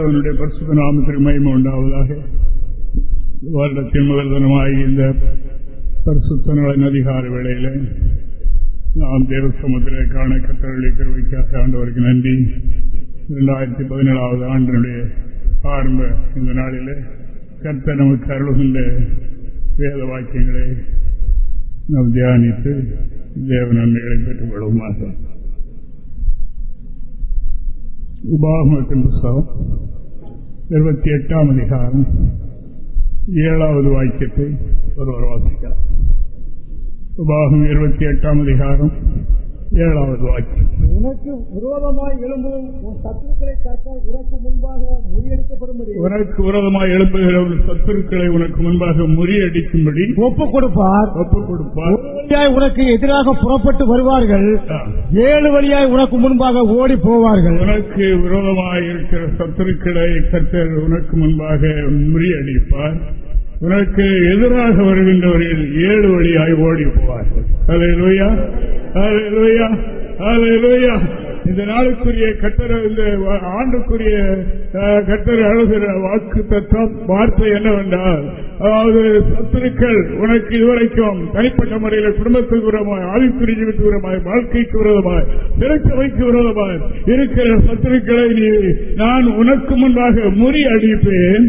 தேவனுடைய பரிசுத்த நாமத்திற்கு மகிமை உண்டாவதாக வருடத்தின் முதல் தினமாகி இந்த பரிசுத்த நலன் அதிகார வேளையில நாம் தேவ சமுத்திரை காண கத்தரளி கருவைக்காக ஆண்டவருக்கு நன்றி இரண்டாயிரத்தி பதினேழாவது ஆண்டினுடைய ஆரம்ப இந்த நாளிலே கர்த்த நமக்கு அருளுகின்ற வேத வாக்கியங்களை நாம் தியானித்து தேவ நன்மைகளை பெற்றுக் கொள்வோமாக உபாகமத்தின் புஸ்தகம் இருபத்தி எட்டாம் அதிகாரம் ஏழாவது வாக்கியத்தை ஒருவர் வாசிக்கிறார். உபாகம் இருபத்தி எட்டாம் அதிகாரம் ஏழாவது உனக்கு விரோதமாய் எழும்பும் உன் சத்துருக்களை கர்த்தால் உனக்கு முன்பாக முறியடிக்கப்படும்படி. உனக்கு விரோதமாக எழும்புகிற சத்துருக்களை உனக்கு முன்பாக முறியடிக்கும்படி ஒப்புக் கொடுப்பார். ஒப்புக் கொடுப்பார். வழியாய் உனக்கு எதிராக புறப்பட்டு வருவார்கள். ஏழு வழியாய் உனக்கு முன்பாக ஓடி போவார்கள். உனக்கு விரோதமாக இருக்கிற சத்துருக்களை கர்த்தர் உனக்கு முன்பாக முறியடிப்பார். உனக்கு எதிராக வருகின்றவர்கள் ஏழு வழியாய் ஓடி போவார்கள். அதை லோயா அதை லோயா அதை லோயா இந்த நாளுக்குரிய கட்டர இந்த ஆண்டுக்குரிய அஹ், கட்டர அழுகிற வாக்கு தத்துவம் வார்த்தை என்னவென்றால் அதாவது சத்துருக்கள் உனக்கு இதுவரைக்கும் தனிப்பட்ட முறையில் குடும்பத்துக்கு விரோதமாய் ஆவிக்குரியத்துக்கு விரோதமாய் வாழ்க்கைக்கு விரோதமாய் திருச்சபைக்கு விரோதமாய் இருக்கிற சத்துருக்களை நீ நான் உனக்கு முன்பாக முறி அடிப்பேன்.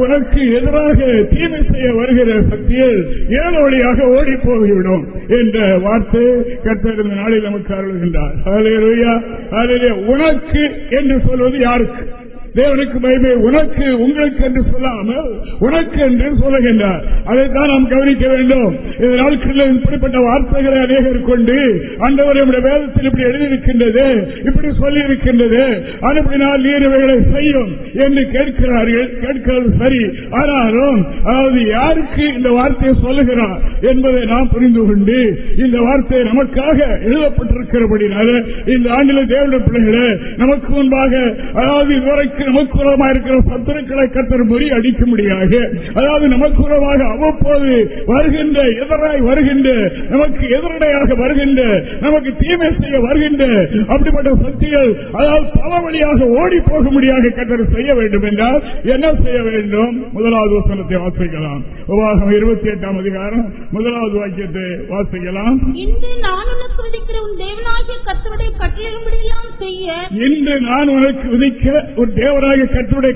உனக்கு எதிராக தீமை செய்ய வருகிற சக்தியில் ஏழு வழியாக ஓடி போகிவிடும் என்ற வார்த்தை கர்த்தர் இந்த நாளில் நமக்கு அருள்கின்றார். அதிலே உனக்கு என்று சொல்வது யாருக்கு? தேவனுக்கு மகிமை. உனக்கு உங்களுக்கு என்று சொல்லாமல் உனக்கு என்று சொல்லுகின்றார். அதைத்தான் நாம் கவனிக்க வேண்டும். இந்த நாட்களில் இப்படிப்பட்ட வார்த்தைகளை அநேகர் கொண்டு அந்தவர் நம்முடைய வேதத்தில் இப்படி எழுதியிருக்கின்றது இப்படி சொல்லி இருக்கின்றது அனுப்பினால் நீர் இவைகளை செய்யும் என்று கேட்கிறார்கள். கேட்கிறது சரி. ஆனாலும் அதாவது யாருக்கு இந்த வார்த்தையை சொல்லுகிறார் என்பதை நாம் புரிந்து கொண்டு இந்த வார்த்தை நமக்காக எழுதப்பட்டிருக்கிறபடினால இந்த ஆண்டில தேவனுடைய பிள்ளைகளை நமக்கு முன்பாக அதாவது இதுவரைக்கும் நமக்கு உரமாக இருக்கிற சத்துருக்களை கத்தர் முறி அடிக்க முடியாக அதாவது நமக்கு உரமாக அவ்வப்போது வருகின்ற எதிராய் வருகின்ற நமக்கு எதிரடையாக வருகின்ற நமக்கு தீமை செய்ய வருகின்ற அப்படிப்பட்ட சக்திகள் அதாவது பல வழியாக ஓடி போக முடியாக கத்தர் செய்ய வேண்டும் என்றால் என்ன செய்ய வேண்டும்? முதலாவது வசனத்தை வாசிக்கலாம். உபாகம் இருபத்தி எட்டாம் அதிகாரம் முதலாவது வாக்கியத்தை வாசிக்கலாம். இன்று நான் உனக்கு விதிக்கிற உன் தேவனாகிய கர்த்தருடைய கட்டளையின்படியெல்லாம் செய்ய. இன்று நான் உனக்கு விதிக்க ஒரு தேவராக கற்றுடைய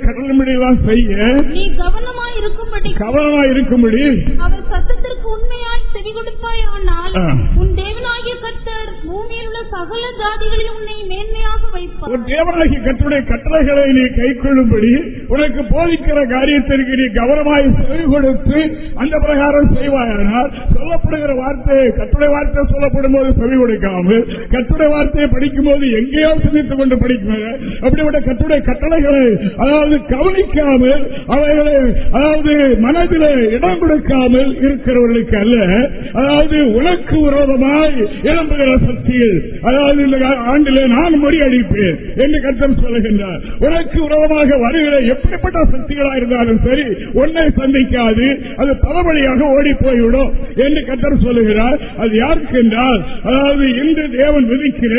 செய்ய நீ கவனமாய் இருக்கும்படி கவனமா இருக்கும்படி அவர் சத்தத்திற்கு உண்மையாய் செவி கொடுப்பாயானால். உன் தேவனாகிய கர்த்தர் பூமியில் உள்ள சகல ஜாதிகளில் உன்னை மேன்மையாக வைப்பார். உன் தேவனாகி கற்றுடைய கட்டளைகளை நீ கை கொள்ளும்படி உனக்கு போதிக்கிற காரியத்திற்கு நீ கவனமாய் செவி கொடுத்து அந்த பிரகாரம் செய்வாயானால் சொல்லப்படுகிற வார்த்தை கட்டுரை வார்த்தை சொல்லப்படும் போது செவி கொடுக்காமல் கட்டுரை வார்த்தையை படிக்கும் போது எங்கேயோ சிந்தித்துக் கொண்டு படிக்கிற அப்படிப்பட்ட கட்டுரை கட்டளைகளை அதாவது கவனிக்காமல் அவைகளை அதாவது மனதில் இடம் கொடுக்காமல் இருக்கிறவர்களுக்கு அல்ல அதாவது உனக்கு விரோதமாய் எழும்புகிற சக்தியில் அதாவது இந்த ஆண்டிலே நான் முறியடிப்பேன் என்று கட்டம் சொல்லுகின்றார். உனக்கு விரோதமாக வருகிற எப்படிப்பட்ட சக்திகளா இருந்தாலும் சரி உன்னை சந்திக்காது. அது பல வழியாக ஓடி போய்விடும் என்று கட்டம் சொல்லுகிறார். அது யாருக்கு என்றால் அதாவது இன்று தேவன் விதிக்கிற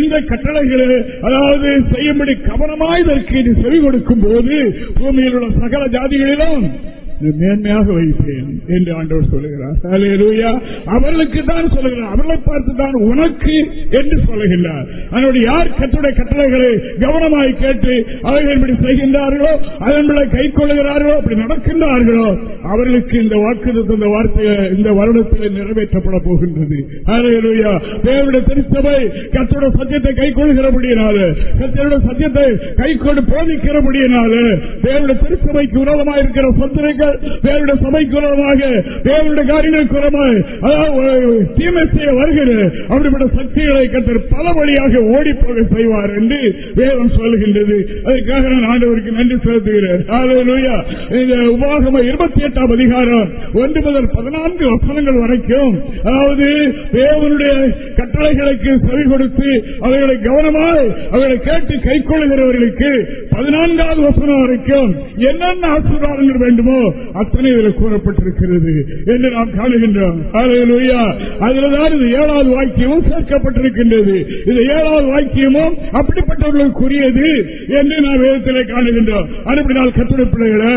இந்த கட்டளைகளை அதாவது செய்யும்படி கவனமாய் இதற்கு இது செவி கொடுக்கும் போது பூமியில் உள்ள சகல ஜாதிகளிலும் மேன்மையாக வைப்பேன் என்று ஆண்டவர் சொல்லுகிறார். அவர்களுக்கு தான் சொல்லுகிறார். அவர்களை பார்த்து தான் உனக்கு என்று சொல்லுகின்றார் அதனுடைய யார் கட்டுடைய கட்டளைகளை கவனமாய் கேட்டு அவர்கள் இப்படி செய்கின்றார்களோ அதன்படி கை கொள்ளுகிறார்களோ அப்படி நடக்கின்றார்களோ அவர்களுக்கு இந்த வாக்கு இந்த வார்த்தையை இந்த வருடத்தில் நிறைவேற்றப்பட போகின்றது. ஹalleluya. தேவனுடைய திருச்சபை கத்தோட சத்தியத்தை கை கொள்கிறபடியினால கத்தோட சத்தியத்தை கை கொண்டு போதிக்கிறபடியினால தேவனுடைய திருச்சபைக்கு விரோதமாக இருக்கிற சொத்துரைகள் தேவனுடைய சபைக்கு விரோதமாக தேவனுடைய காரியங்களுக்கு அதாவது தீமை செய்ய வருகிற அப்படிப்பட்ட சக்திகளை கத்தர் பல வழியாக ஓடிப்போக செய்வார் என்று வேதம் சொல்லுகின்றது. அதுக்காக நான் ஆண்டவருக்கு நன்றி செலுத்துகிறேன். இந்த உபாகம இருபத்தி எட்டாம் அதிகாரம் ஒன்று முதல் பதினான்கு வசனங்கள் வரைக்கும் அதாவது தேவனுடைய கட்டளைகளுக்கு செவி கொடுத்து அவைகளை கவனமாய் அவர்களை கேட்டு கை கொள்ளுகிறவர்களுக்கு பதினான்காவது வசனம் வரைக்கும் என்னென்ன ஆசீர்வாதங்கள் வேண்டுமோ அத்தனை இதில் கூறப்பட்டிருக்கிறது என்று நாம் காணுகின்றோம். அதுலதான் இது ஏழாவது வாக்கியமும் சேர்க்கப்பட்டிருக்கின்றது. இது ஏழாவது வாக்கியமும் அப்படிப்பட்டவர்களுக்குரியது என்று நாம் வேதத்திலே காணுகின்றோம். அனுப்பி நாள் பிள்ளைகளை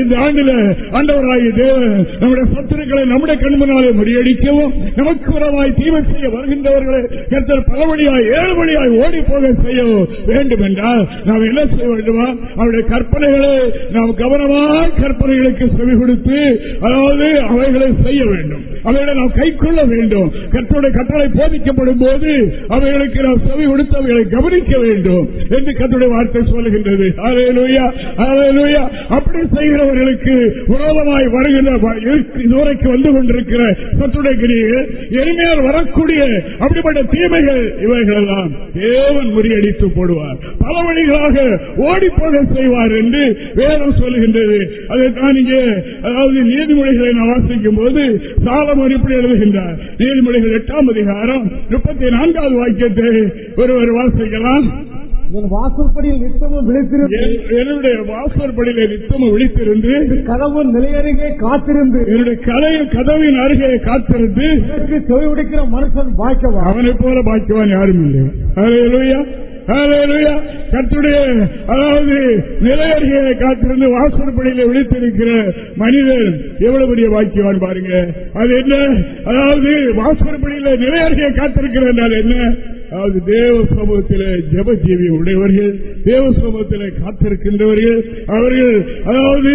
இந்த ஆண்டில் ஆண்டவராகிய தேவன் நம்முடைய சத்துருக்களை நம்முடைய கண்மனாலே முறியடிக்கவும் நமக்கு உரமாய் தீமை செய்ய வருகின்றவர்களை கத்தர் பல வழியாய் ஏழு வழியாய் ஓடி போக செய்ய வேண்டும் என்றால் நாம் என்ன செய்ய வேண்டுமா? அவருடைய கற்பனைகளை நாம் கவனமாக கற்பனைகளுக்கு அவைகளுக்கு செவி கொடுத்து அதாவது அவைகளை செய்ய வேண்டும். அவைகளை நாம் கை கொள்ள வேண்டும். கத்தோடைய கட்டளை போதிக்கப்படும் போது அவைகளுக்கு நாம் செவி கொடுத்து அவைகளை கவனிக்க வேண்டும் என்று கத்துடைய வார்த்தை சொல்லுகின்றது. அப்படி செய்கிறவர்களுக்கு விரோதமாய் வருகின்ற இதுவரைக்கு வந்து கொண்டிருக்கிற சத்துடைய கிரிகள் எளிமையால் வரக்கூடிய அப்படிப்பட்ட தீமைகள் இவைகள் எல்லாம் தேவன் முறியடித்து போடுவார். பல வழிகளாக ஓடிப்போக செய்வார் என்று வேதம் சொல்லுகின்றது. அதை அதைத்தான் இங்கே அதாவது நீதிமொழிகளை நான் வாசிக்கும் போது சாலமன் இப்படி எழுதுகின்றார். நீதிமொழிகள் எட்டாம் அதிகாரம் முப்பத்தி நான்காவது வாக்கியத்தை ஒருவர் வாசிக்கலாம். என் வாசற்படியில் நித்தமும் விழித்திருந்து என்னுடைய வாசற்படியில நித்தமும் விழித்திருந்து கதவு நிலையருகே காத்திருந்து என்னுடைய கதையின் கதவின் அருகே காத்திருந்து செவி உடைக்கிற மனுஷன் அவனை போல பாக்கியவான் யாரும் இல்லை. கத்துடைய அதாவது நிலையருகே காத்திருந்து வாசற்படியில விழித்திருக்கிற மனிதன் எவ்வளவு பெரிய வாக்கியவான் பாருங்க. அது என்ன? அதாவது வாசற்படியில நிலையருகே காத்திருக்கிற என்ன? அதாவது தேவ சமூகத்தில் ஜபஜீவி உடையவர்கள் தேவ சமூகத்தில் காத்திருக்கின்றவர்கள் அவர்கள் அதாவது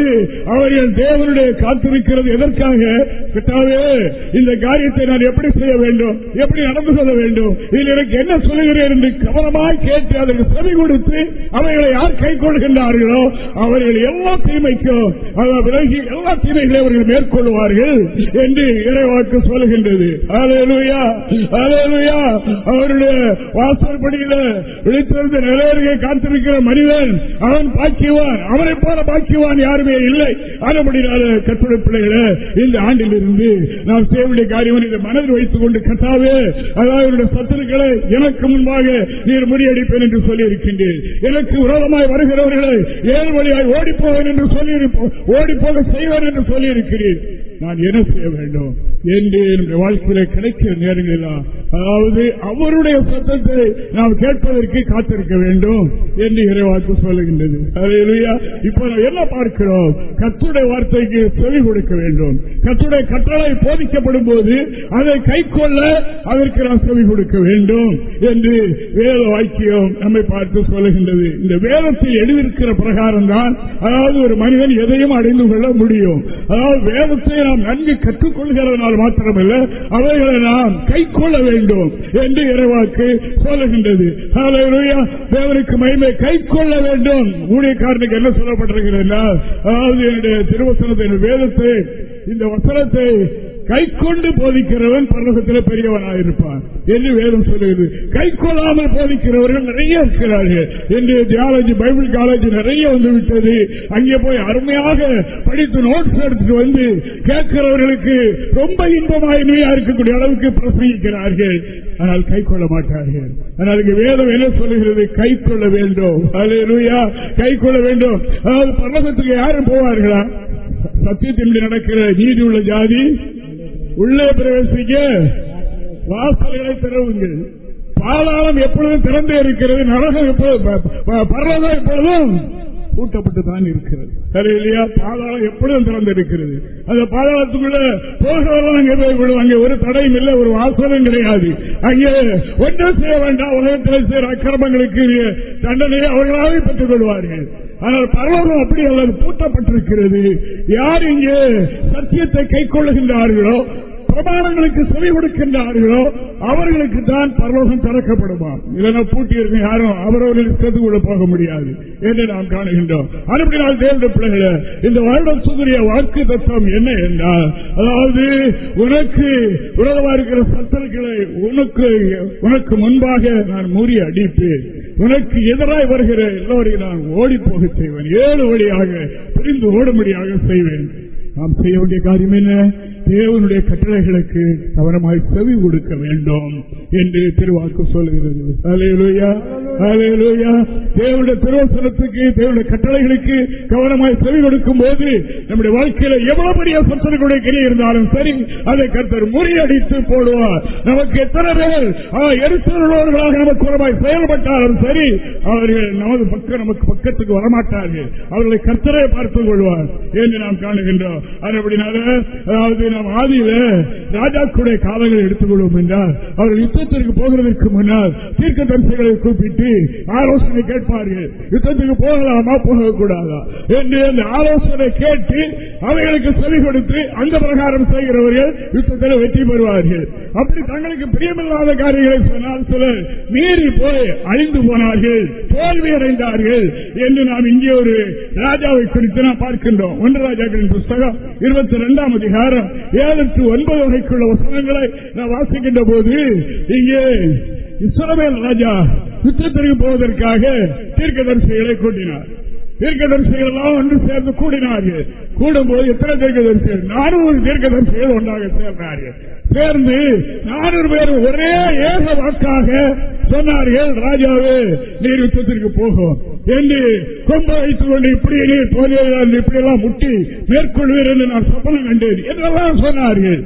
அவர்கள் தேவனுடைய காத்திருக்கிறது எதற்காக? கிட்டாவே இந்த காரியத்தை நான் எப்படி செய்ய வேண்டும்? எப்படி நடந்து கொள்ள வேண்டும்? இதில் எனக்கு என்ன சொல்லுகிறேன் என்று கவனமாய் கேட்டு அதற்கு செவி கொடுத்து அவைகளை யார் கை கொள்கின்றார்களோ அவர்கள் எல்லா தீமைக்கும் விலகி எல்லா தீமைகளை அவர்கள் மேற்கொள்வார்கள் என்று இறைவாக்கு சொல்லுகின்றது. அவருடைய வாசற்படியில விழித்திருந்த நிலையருகே காத்திருக்கிற மனிதன் அவன் பாக்கியவான் அவனை போல பாக்கியவான் யாருமே இல்லை. அதுபடினால கட்டுரை பிள்ளைகளை இந்த ஆண்டில் இருந்து நாம் செய்ய காரியம் இதை மனதில் வைத்துக் கொண்டு கட்டாவே அதாவது சத்துருக்களை எனக்கு முன்பாக நீர் முறியடிப்பேன் என்று சொல்லி இருக்கின்றேன் எனக்கு விரோதமாய் வருகிறவர்களை ஏழு வழியாய் ஓடிப்போவேன் என்று சொல்லி ஓடிப்போக செய்வேன் என்று சொல்லி இருக்கிறேன் நான் என்ன செய்ய வேண்டும்? என்று என்னுடைய வாழ்க்கையில கிடைக்கிற நேரங்களில்? அதாவது அவருடைய சத்தத்தை நாம் கேட்பதற்கு காத்திருக்க வேண்டும் என்று இறைவாக்கு சொல்லுகின்றது. இப்ப நாம் என்ன பார்க்கிறோம்? கத்துடைய வார்த்தைக்கு செவி கொடுக்க வேண்டும். கத்துடைய கட்டளை போதிக்கப்படும் போது அதை கை கொள்ள அதற்கு நாம் செவி கொடுக்க வேண்டும் என்று வேத வாக்கியம் நம்மை பார்த்து சொல்லுகின்றது. இந்த வேதத்தில் எழுதியிருக்கிற பிரகாரம் தான் அதாவது ஒரு மனிதன் எதையும் அடைந்து கொள்ள முடியும். அதாவது வேதத்தை நாம் நன்கு கற்றுக்கொள்கிறதனால் மாத்திரமல்ல அவைகளை நாம் கை கொள்ள வேண்டும் என்று இறைவாக்கு சொல்லுகின்றது. தேவனுக்கு மயிமை கை கொள்ள வேண்டும். ஊழியக்காரனுக்கு என்ன சொல்லப்பட்டிருக்கிறது அதாவது என்னுடைய திருவசனத்தை வேதத்தை இந்த வசனத்தை கை கொண்டு போதிக்கிறவன் பரலோகத்தில் பெரியவனாயிருப்பான் என்று வேதம் சொல்லுகிறது. கை கொள்ளாமல் போதிக்கிறவர்கள் நிறைய இருக்கிறார்கள் என்று தியாலஜி பைபிள் காலேஜ் நிறைய வந்து விட்டது அங்கே போய் அருமையாக படித்து நோட்ஸ் எடுத்துட்டு வந்து கேட்கிறவர்களுக்கு ரொம்ப இன்பமாயிமையா இருக்கக்கூடிய அளவுக்கு பிரசங்கிக்கிறார்கள். ஆனால் கை கொள்ள மாட்டார்கள். ஆனால் இங்கு வேதம் என்ன சொல்லுகிறது? கை கொள்ள வேண்டும். அலையா கை கொள்ள வேண்டும். அதாவது பரலோகத்துக்கு யாரும் போவார்களா? சத்தியத்தின் நடக்கிற நீதி உள்ள ஜாதி உள்ளே பிரவேசிக்க வாசல்களை திறவுங்கள். பாலாளம் எப்பொழுதும் திறந்தே இருக்கிறது நரகம் பரலகம் எப்பொழுதும் பூட்டப்பட்டு தான் இருக்கிறது. சரி இல்லையா? பாதாளம் எப்பொழுதும் திறந்து இருக்கிறது. அந்த பாதாளத்துக்குள்ள போகிறவர்கள் அங்கே போய் விடும் அங்கே ஒரு தடையும் இல்லை ஒரு வாசலும் கிடையாது. அங்கே ஒன்றும் செய்ய வேண்டாம். உலகத்தில் செய்கிற அக்கிரமங்களுக்கு தண்டனையை அவர்களாவே பெற்றுக் கொள்வார்கள். ஆனால் பரலோகம் அப்படி அல்லது பூட்டப்பட்டிருக்கிறது. யார் இங்கே சத்தியத்தை கை கொள்ளுகின்றார்களோ பிரமாணங்களுக்கு செவி கொடுக்கின்றார்களோ அவர்களுக்கு தான் பரலோகம் திறக்கப்படுமா இல்லைன்னா பூட்டியிருக்க யாரும் அவரவர்கள் செது கொள்ள போக முடியாது என்று நாம் காணுகின்றோம். அதுபடினால் தேவடைய பிள்ளைகளை இந்த வருடம் சுதரிய வாக்கு தத்துவம் என்ன என்றால் அதாவது உனக்கு உலகமா இருக்கிற சத்தல்களை உனக்கு உனக்கு முன்பாக நான் மூறி அடிப்பேன். உனக்கு எதிராய் வருகிற எல்லோரையும் நான் ஓடி போக செய்வேன். ஏழு வழியாக பிரிந்து ஓடும்படியாக செய்வேன். நாம் செய்ய வேண்டிய காரியம் என்ன? தேவனுடைய கட்டளைகளுக்கு கவனமாய் செவி கொடுக்க வேண்டும் என்று திருவாக்கு சொல்கிறது தேவனுடைய திருவசனத்துக்கு தேவனுடைய கட்டளைகளுக்கு கவனமாய் செவி கொடுக்கும் போது நம்முடைய வாழ்க்கையில எவ்வளவு பெரிய சத்தர்களுடைய கிரி இருந்தாலும் சரி அதை கர்த்தர் முறியடித்து போடுவார். நமக்கு எத்தனை பேர் எரிச்சலோர்களாக நமக்கு குறவாய் செயல்பட்டாலும் சரி அவர்கள் நமது பக்கம் நமக்கு பக்கத்துக்கு வரமாட்டார்கள். அவர்களை கர்த்தரை பார்த்துக் கொள்வார் என்று நாம் காணுகின்றோம். அப்படினால அதாவது நாம் ஆதியில ராஜாக்குடைய காலங்களை எடுத்துக்கொள்வோம் என்றால் அவர்கள் யுத்தத்திற்கு போகிறதற்கு முன்னால் தீர்க்க தரிசிகளை கூப்பிட்டு ஆலோசனை கேட்பார்கள். யுத்தத்துக்கு போகலாமா போகக்கூடாதா? என்று அந்த ஆலோசனை கேட்டு அவைகளுக்கு சொல்லிக் கொடுத்து அந்த பிரகாரம் செய்கிறவர்கள் யுத்தத்தில் வெற்றி பெறுவார்கள். அப்படி தங்களுக்கு பிரியமில்லாத காரியங்களை சொன்னால் சிலர் மீறி போய் அழிந்து போனார்கள் தோல்வி அடைந்தார்கள் என்று நாம் இங்கே ஒரு ராஜாவை குறித்து நாம் பார்க்கின்றோம். ஒன்று ராஜாக்களின் புஸ்தகம் இருபத்தி ரெண்டாம் அதிகாரம் ஏழு ஒன்பது வகைக்குள்ள வசனங்களை நான் வாசிக்கின்ற போது இங்கே இஸ்ரவேல் ராஜா யுத்தத்திற்கு போவதற்காக தீர்க்கதரிசிகளை கூட்டினார். தீர்க்கதரிசிகள் எல்லாம் ஒன்று சேர்ந்து கூடினார்கள். கூடும்போது எத்தனை தீர்க்கதரிசிகள்? நானூறு தீர்க்கதரிசிகள் ஒன்றாக சேர்ந்தார்கள். சேர்ந்து நானூறு பேர் ஒரே ஏக வாக்காக சொன்னார்கள் ராஜாவே? நீர் யுத்தத்திற்கு போகும். என்று கொம்ப வைத்துக் கொண்டு இப்படி நீர் தோல்வியால் இப்படி எல்லாம் முட்டி மேற்கொள்வீர் என்று நான் சப்பனம் கண்டேன் என்றெல்லாம் சொன்னார்கள்.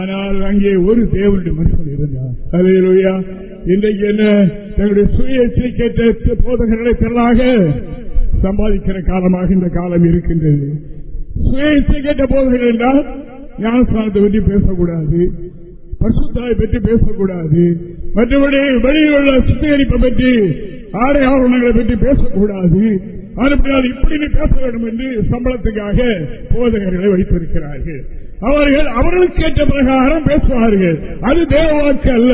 ஆனால் அங்கே ஒரு தேவனுடைய மனுஷன் இருந்தார். அதையிலா இன்றைக்கு என்ன? தங்களுடைய சுய கேட்ட போதகர்களை திரளாக சம்பாதிக்கிற காலமாக இந்த காலம் இருக்கின்றது. சுய கேட்ட போதகர்கள் என்றால் ஞானஸ்தானத்தை பற்றி பேசக்கூடாது பசுத்தாய் பற்றி பேசக்கூடாது மற்றபடி வெளியில் உள்ள சுத்திகரிப்பை பற்றி ஆடை ஆவணங்களை பற்றி பேசக்கூடாது. அனுப்பினால் இப்படி பேச வேண்டும் என்று சம்பளத்துக்காக போதகர்களை வைத்திருக்கிறார்கள். அவர்கள் அவர்களுக்கு ஏற்ற பிரகாரம் பேசுவார்கள். அது தேவ வாக்கு அல்ல.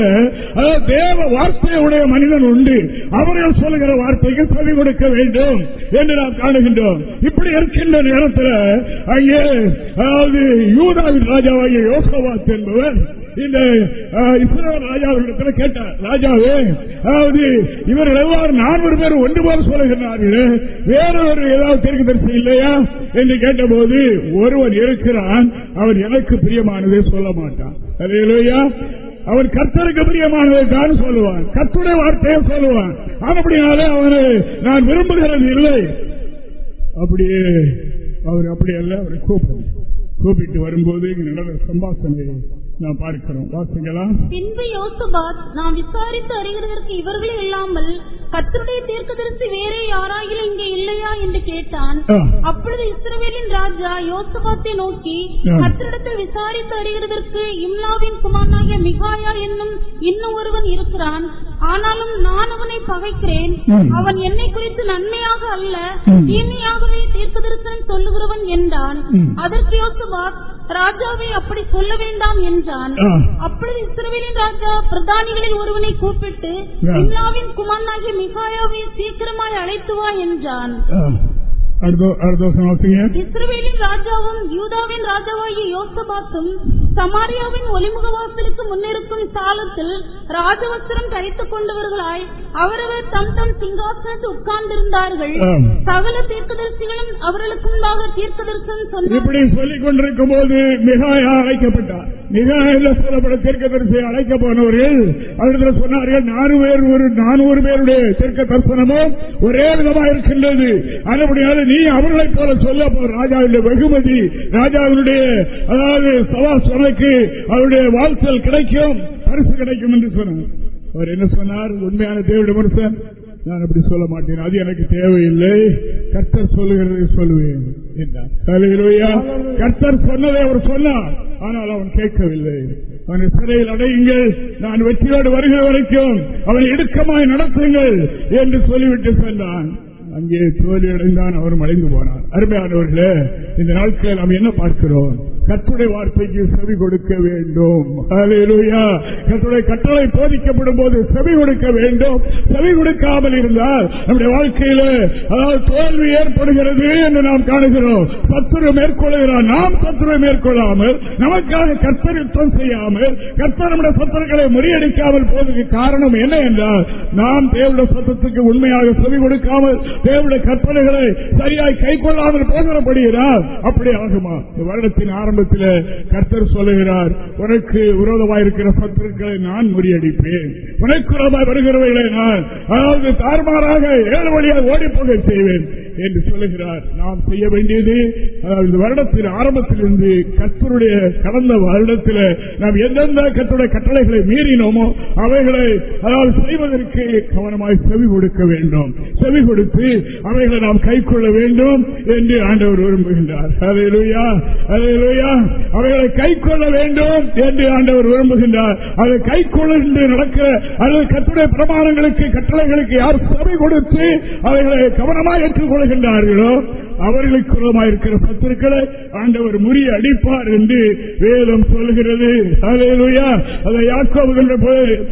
அதாவது தேவ வார்த்தையுடைய மனிதன் உண்டு. அவர்கள் சொல்லுகிற வார்த்தைக்கு சொல்லிக் கொடுக்க வேண்டும் என்று நாம் காணுகின்றோம். இப்படி இருக்கின்ற நேரத்தில் அங்கே அதாவது யூதாவின் ராஜாவாகிய யோசவாத் என்பவர் இந்த இஸ்ரேல் ராஜாவிடத்தில் கேட்டார். ராஜாவே அதாவது இவர்கள் எவ்வாறு நான்கு பேர் ஒன்று போல சொல்லுகிறார்கள் வேறொரு ஏதாவது தெற்கு தரிசி இல்லையா? என்று கேட்டபோது ஒருவன் இருக்கிறான். அவன் எனக்கு பிரியமானதே சொல்ல மாட்டான். அவர் அவன் கர்த்தருக்கு பிரியமானதை தான் சொல்லுவான். கத்துடைய வார்த்தையை சொல்லுவான். அப்படினாலே அவனை நான் விரும்புகிறது இல்லை. அப்படியே அவர் அப்படி அல்ல அவரை கூப்பிடு. கூப்பிட்டு வரும்போது நடந்த சம்பாசனை நாம் பார்க்கிறோம். வாசிக்கலாம் பின்பு யோசபாத் நாம் விசாரித்து அறிகிறதற்கு இவர்களே இல்லாமல் கத்தருடைய தீர்க்கதரிசி வேறே யாராகிலும் இங்கே இல்லையா என்று கேட்டான். அப்பொழுது இஸ்ரவேலின் ராஜா யோசபாத்தை நோக்கி கத்தரிடத்தில் விசாரித்து அறிகிறதற்கு இம்லாவின் குமாரனாகிய மிகாயா என்னும் இன்னும் ஒருவன் இருக்கிறான். ஆனாலும் நான் அவனை பகைக்கிறேன் அவன் என்னை குறித்து நன்மையாக அல்ல. தீமையாகவே தீர்க்கதரிசனம் சொல்லுகிறவன் என்றான். அதற்கு யோசபாத் ராஜாவை அப்படி சொல்ல வேண்டாம் என்றான். அப்பொழுது இஸ்ரவேலின் ராஜா பிரதானிகளில் ஒருவனை கூப்பிட்டு இம்லாவின் குமாரனாகிய மிகாயாவை சீக்கிரமாய் அழைத்து வா என்றான். இஸ்ரவேலின் ராஜாவும் யூதாவின் ராஜாவாகிய யோசபாத்தும் சமாரியாவின் ஒலிமுகவாசலுக்கு முன்னிருக்கும் சாலத்தில் ராஜவஸ்திரம் தரித்துக் கொண்டவர்களாய் அவரவர் தம் தம் சிங்காசனத்தில் உட்கார்ந்திருந்தார்கள். சகல தீர்க்கதரிசிகளும் அவர்களுக்கு முன்பாக தீர்க்கதரிசனம் சொன்னார். இப்படி சொல்லிக் கொண்டிருக்கும் போது மிகாயா அழைக்கப்பட்டார். மிகாயில சொல்லப்பட தீர்க்கதரிசி அழைக்க போனவர்கள் அவர்கள் சொன்னார்கள் நானூறு பேர் ஒரு நானூறு பேருடைய தீர்க்க தரிசனமும் ஒரே விதமாக இருக்கின்றது அதுபடியால் நீ அவர்களைப் போல சொல்ல ராஜாவுடைய வெகுமதி ராஜாவினுடைய அதாவது சவாசனுக்கு அவருடைய வாழ்த்தல் கிடைக்கும் பரிசு கிடைக்கும் என்று சொன்னார். அவர் என்ன சொன்னார்? உண்மையான தேவையுடைய மனுஷன். நான் அப்படி சொல்ல மாட்டேன். அது எனக்கு தேவையில்லை. கர்த்தர் சொல்லுகிறதை சொல்லுவேன் கர்த்தர் சொன்னதை அவர் சொன்னார். ஆனால் அவன் கேட்கவில்லை. அவனை சிறையில் அடையுங்கள். நான் வெற்றியோடு வருகிற வரைக்கும் அவனை இடுக்கமாய் நடத்துங்கள் என்று சொல்லிவிட்டு சென்றான். அங்கே தோல்வியடைந்தான் அவர் மறைந்து போனார். அருமையானவர்களே இந்த நாட்களில் நாம் என்ன பார்க்கிறோம்? கற்றுடைய வார்த்தைக்கு செவி கொடுக்க வேண்டும். கற்றுடைய கட்டளை போதிக்கப்படும் போது செவி கொடுக்க வேண்டும். செவி கொடுக்காமல் இருந்தால் நம்முடைய வாழ்க்கையில அதாவது தோல்வி ஏற்படுகிறது என்று நாம் காணுகிறோம். சத்துரு மேற்கொள்கிறார். நாம் சத்துரை மேற்கொள்ளாமல் நமக்காக கர்த்தரித்துவம் செய்யாமல் கர்த்தர் நம்முடைய சத்துருக்களை முறியடிக்காமல் போவதற்கு காரணம் என்ன என்றால் நாம் தேவடைய சத்தத்துக்கு உண்மையாக செவி கொடுக்காமல் தேவடைய கற்பனைகளை சரியாய் கை கொள்ளாமல் போகிறபடுகிறார் அப்படி ஆகுமா? வருடத்தின் ஆரம்பத்தில் கர்த்தர் சொல்லுகிறார் உனக்கு விரோதமாயிருக்கிற பத்திரங்களை நான் முறியடிப்பேன். உனக்கு விரோதமாய் வருகிறவர்களை நான் அதாவது தார்மாராக ஏழு வழியாக ஓடிப்போக செய்வேன். என்று சொல்லுகிறார். நாம் செய்ய வேண்டியது இந்த வருடத்தின் ஆரம்பத்திலிருந்து கத்தருடைய கடந்த வருடத்தில் நாம் எந்தெந்த கத்தருடைய கட்டளைகளை மீறினோமோ அவைகளை அதாவது செய்வதற்கு கவனமாய் செவி கொடுக்க வேண்டும். செவி கொடுத்து அவைகளை நாம் கை கொள்ள வேண்டும் என்று ஆண்டவர் விரும்புகின்றார். அதையா அதையா அவைகளை கை கொள்ள வேண்டும் என்று ஆண்டவர் விரும்புகின்றார். அதை கை கொண்டு நடக்கிற அல்லது கத்துடைய பிரமாணங்களுக்கு கட்டளைகளுக்கு யார் செவி கொடுத்து அவைகளை கவனமாக ஏற்றுக்கொள்கின்றார்களோ அவர்களுக்கு இருக்கிற சத்துருக்களை ஆண்டவர் முறி அடிப்பார் என்று வேதம் சொல்கிறது. அதை யாக்கோபு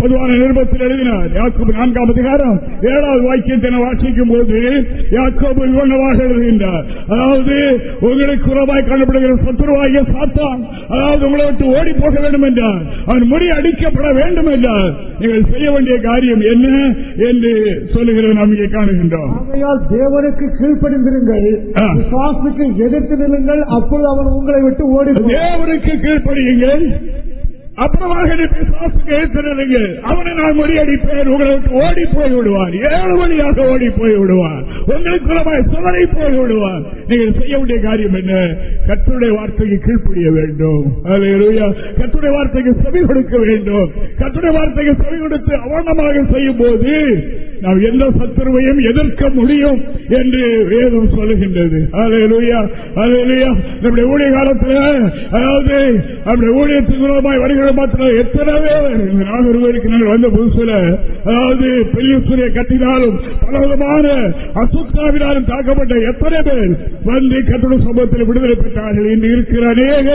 பொதுவான நிருபத்தில் எழுதினார். யாக்கோபு நான்காம் அதிகாரம் ஏழாவது வாக்கியத்தை வாசிக்கும் போது யாக்கோபு இவ்வளவாக எழுதுகின்றார். அதாவது உங்களுக்கு உறவாய் காணப்படுகிற சத்துருவாகிய சாத்தான் அதாவது உங்களை விட்டு ஓடி போக வேண்டும் என்றார். அவன் முறி அடிக்கப்பட வேண்டும் என்றார். நீங்கள் செய்ய வேண்டிய காரியம் என்ன? என்று சொல்லுகிறது நாம் இங்கே காணுகின்றோம். தேவனுக்கு கீழ்ப்படிந்திருங்கள். விசுவாசுக்கு எதிர்த்து நில்லுங்கள். அப்பொழுது அவன் உங்களை விட்டு ஓடி தேவனுக்கு கீழ்ப்படியுங்கள். அப்புறமாக எழுத்தினீங்க அவனை நான் முறியடிப்பேன் உங்களுக்கு ஓடி போய் விடுவார் ஏழு வழியாக ஓடி போய் விடுவார் உங்களுக்கு சுவரை போய் விடுவார் நீங்கள் செய்ய வேண்டிய காரியம் என்ன? கத்துடைய வார்த்தைக்கு கீழ்ப்படிய வேண்டும். கத்துடைய வார்த்தைக்கு செவி கொடுக்க வேண்டும். கத்துடைய வார்த்தைக்கு செவி கொடுத்து அவனமாக செய்யும் போது நாம் எந்த சத்துருவையும் எதிர்க்க முடியும் என்று வேதம் சொல்லுகின்றது. நம்முடைய ஊழிய காலத்தில் அதாவது நம்முடைய ஊழியத்தின் மூலமாய் வருகிற மாத்திரம் எத்தனை நாகர்வேலுக்கு நாங்கள் வந்த புதுசுல அதாவது பெரிய கட்டினாலும் பலவிதமான அசுத்தாவினாலும் தாக்கப்பட்ட எத்தனை பேர் வந்து கட்டட சம்பவத்தில் விடுதலை பெற்றார்கள் இன்று இருக்கிற அநேக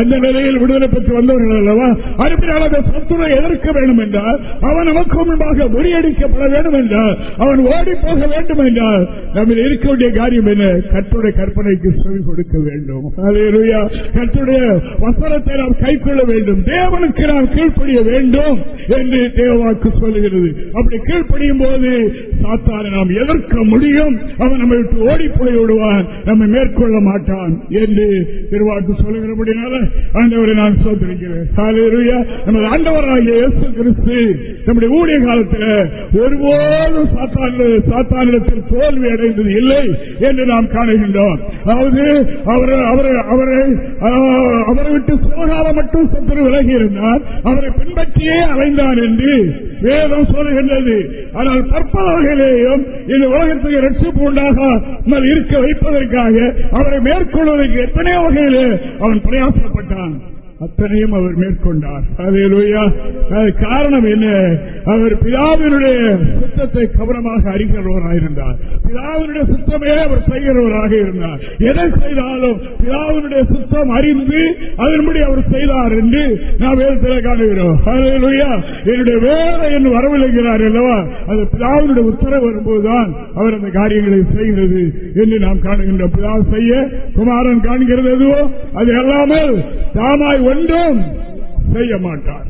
அந்த நிலையில் விடுதலை பெற்று வந்தவர்கள் அல்லவா? அனுப்பினால் அந்த சத்துரை எதிர்க்க வேண்டும் என்றால் அவன் நமக்கு முன்பாக முறியடிக்கப்பட வேண்டும் என்றால் அவன் ஓடி போக வேண்டும் என்றால் நம்ம இருக்க வேண்டிய காரியம் என்ன? கட்டுடைய கற்பனைக்கு செவி கொடுக்க வேண்டும். கட்டுடைய வசனத்தை நாம் கைக்கொள்ள வேண்டும். தேவன் அவனுக்கு நாம் கீழ்ப்படிய வேண்டும் என்று தேவவாக்கு சொல்லுகிறது. அப்படி கீழ்ப்படியும் போது சாத்தான நாம் எதிர்க்க முடியும். அவன் நம்மை விட்டு ஓடி போய் விடுவான். நம்மை மேற்கொள்ள மாட்டான் என்று திருவாக்கு சொல்லுகிறபடினால ஆண்டவரை நான் சோதரிக்கிறேன் நமது ஆண்டவராகிய இயேசு கிறிஸ்து நம்முடைய ஊழிய காலத்தில் ஒருபோதும் சாத்தானிடத்தில் தோல்வி அடைந்தது இல்லை என்று நாம் காணுகின்றோம். அதாவது அவரை அவரை விட்டு சுகாலம் மட்டும் சத்துரு விலகி இருந்தார் அவரை பின்பற்றியே அலைந்தார் என்று வேதம் சொல்லுகின்றது. ஆனால் பற்பல வகையிலேயும் இந்த உலகத்துக்கு ரட்சிப்பு உண்டாக இருக்க வைப்பதற்காக அவரை மேற்கொள்வதற்கு எத்தனையோ வகையிலே அவன் பிரயாசப்பட்டான். அத்தனையும் அவர் மேற்கொண்டார். காரணம் என்ன? அவர் பிதாவினுடைய சுத்தத்தை கவனமாக அறிகிறவராக இருந்தார் பிதாவினுடைய சுத்தமே அவர் செய்கிறவராக இருந்தார். எதை செய்தாலும் பிதாவினுடைய சுத்தம் அறிந்து அதன்படி அவர் செய்தார் என்று நாம் வேதத்தில் காணுகிறோம். என்னுடைய வேலை என்று வரவில்லைகிறார் அல்லவா? அது பிதாவினுடைய உத்தரவு வரும்போதுதான் அவர் அந்த காரியங்களை செய்கிறது என்று நாம் காணுகின்றோம். பிதா செய்ய குமாரன் காண்கிறது எதுவோ? அது எல்லாமே தாமாய் ஒன்றும் செய்ய மாட்டார்.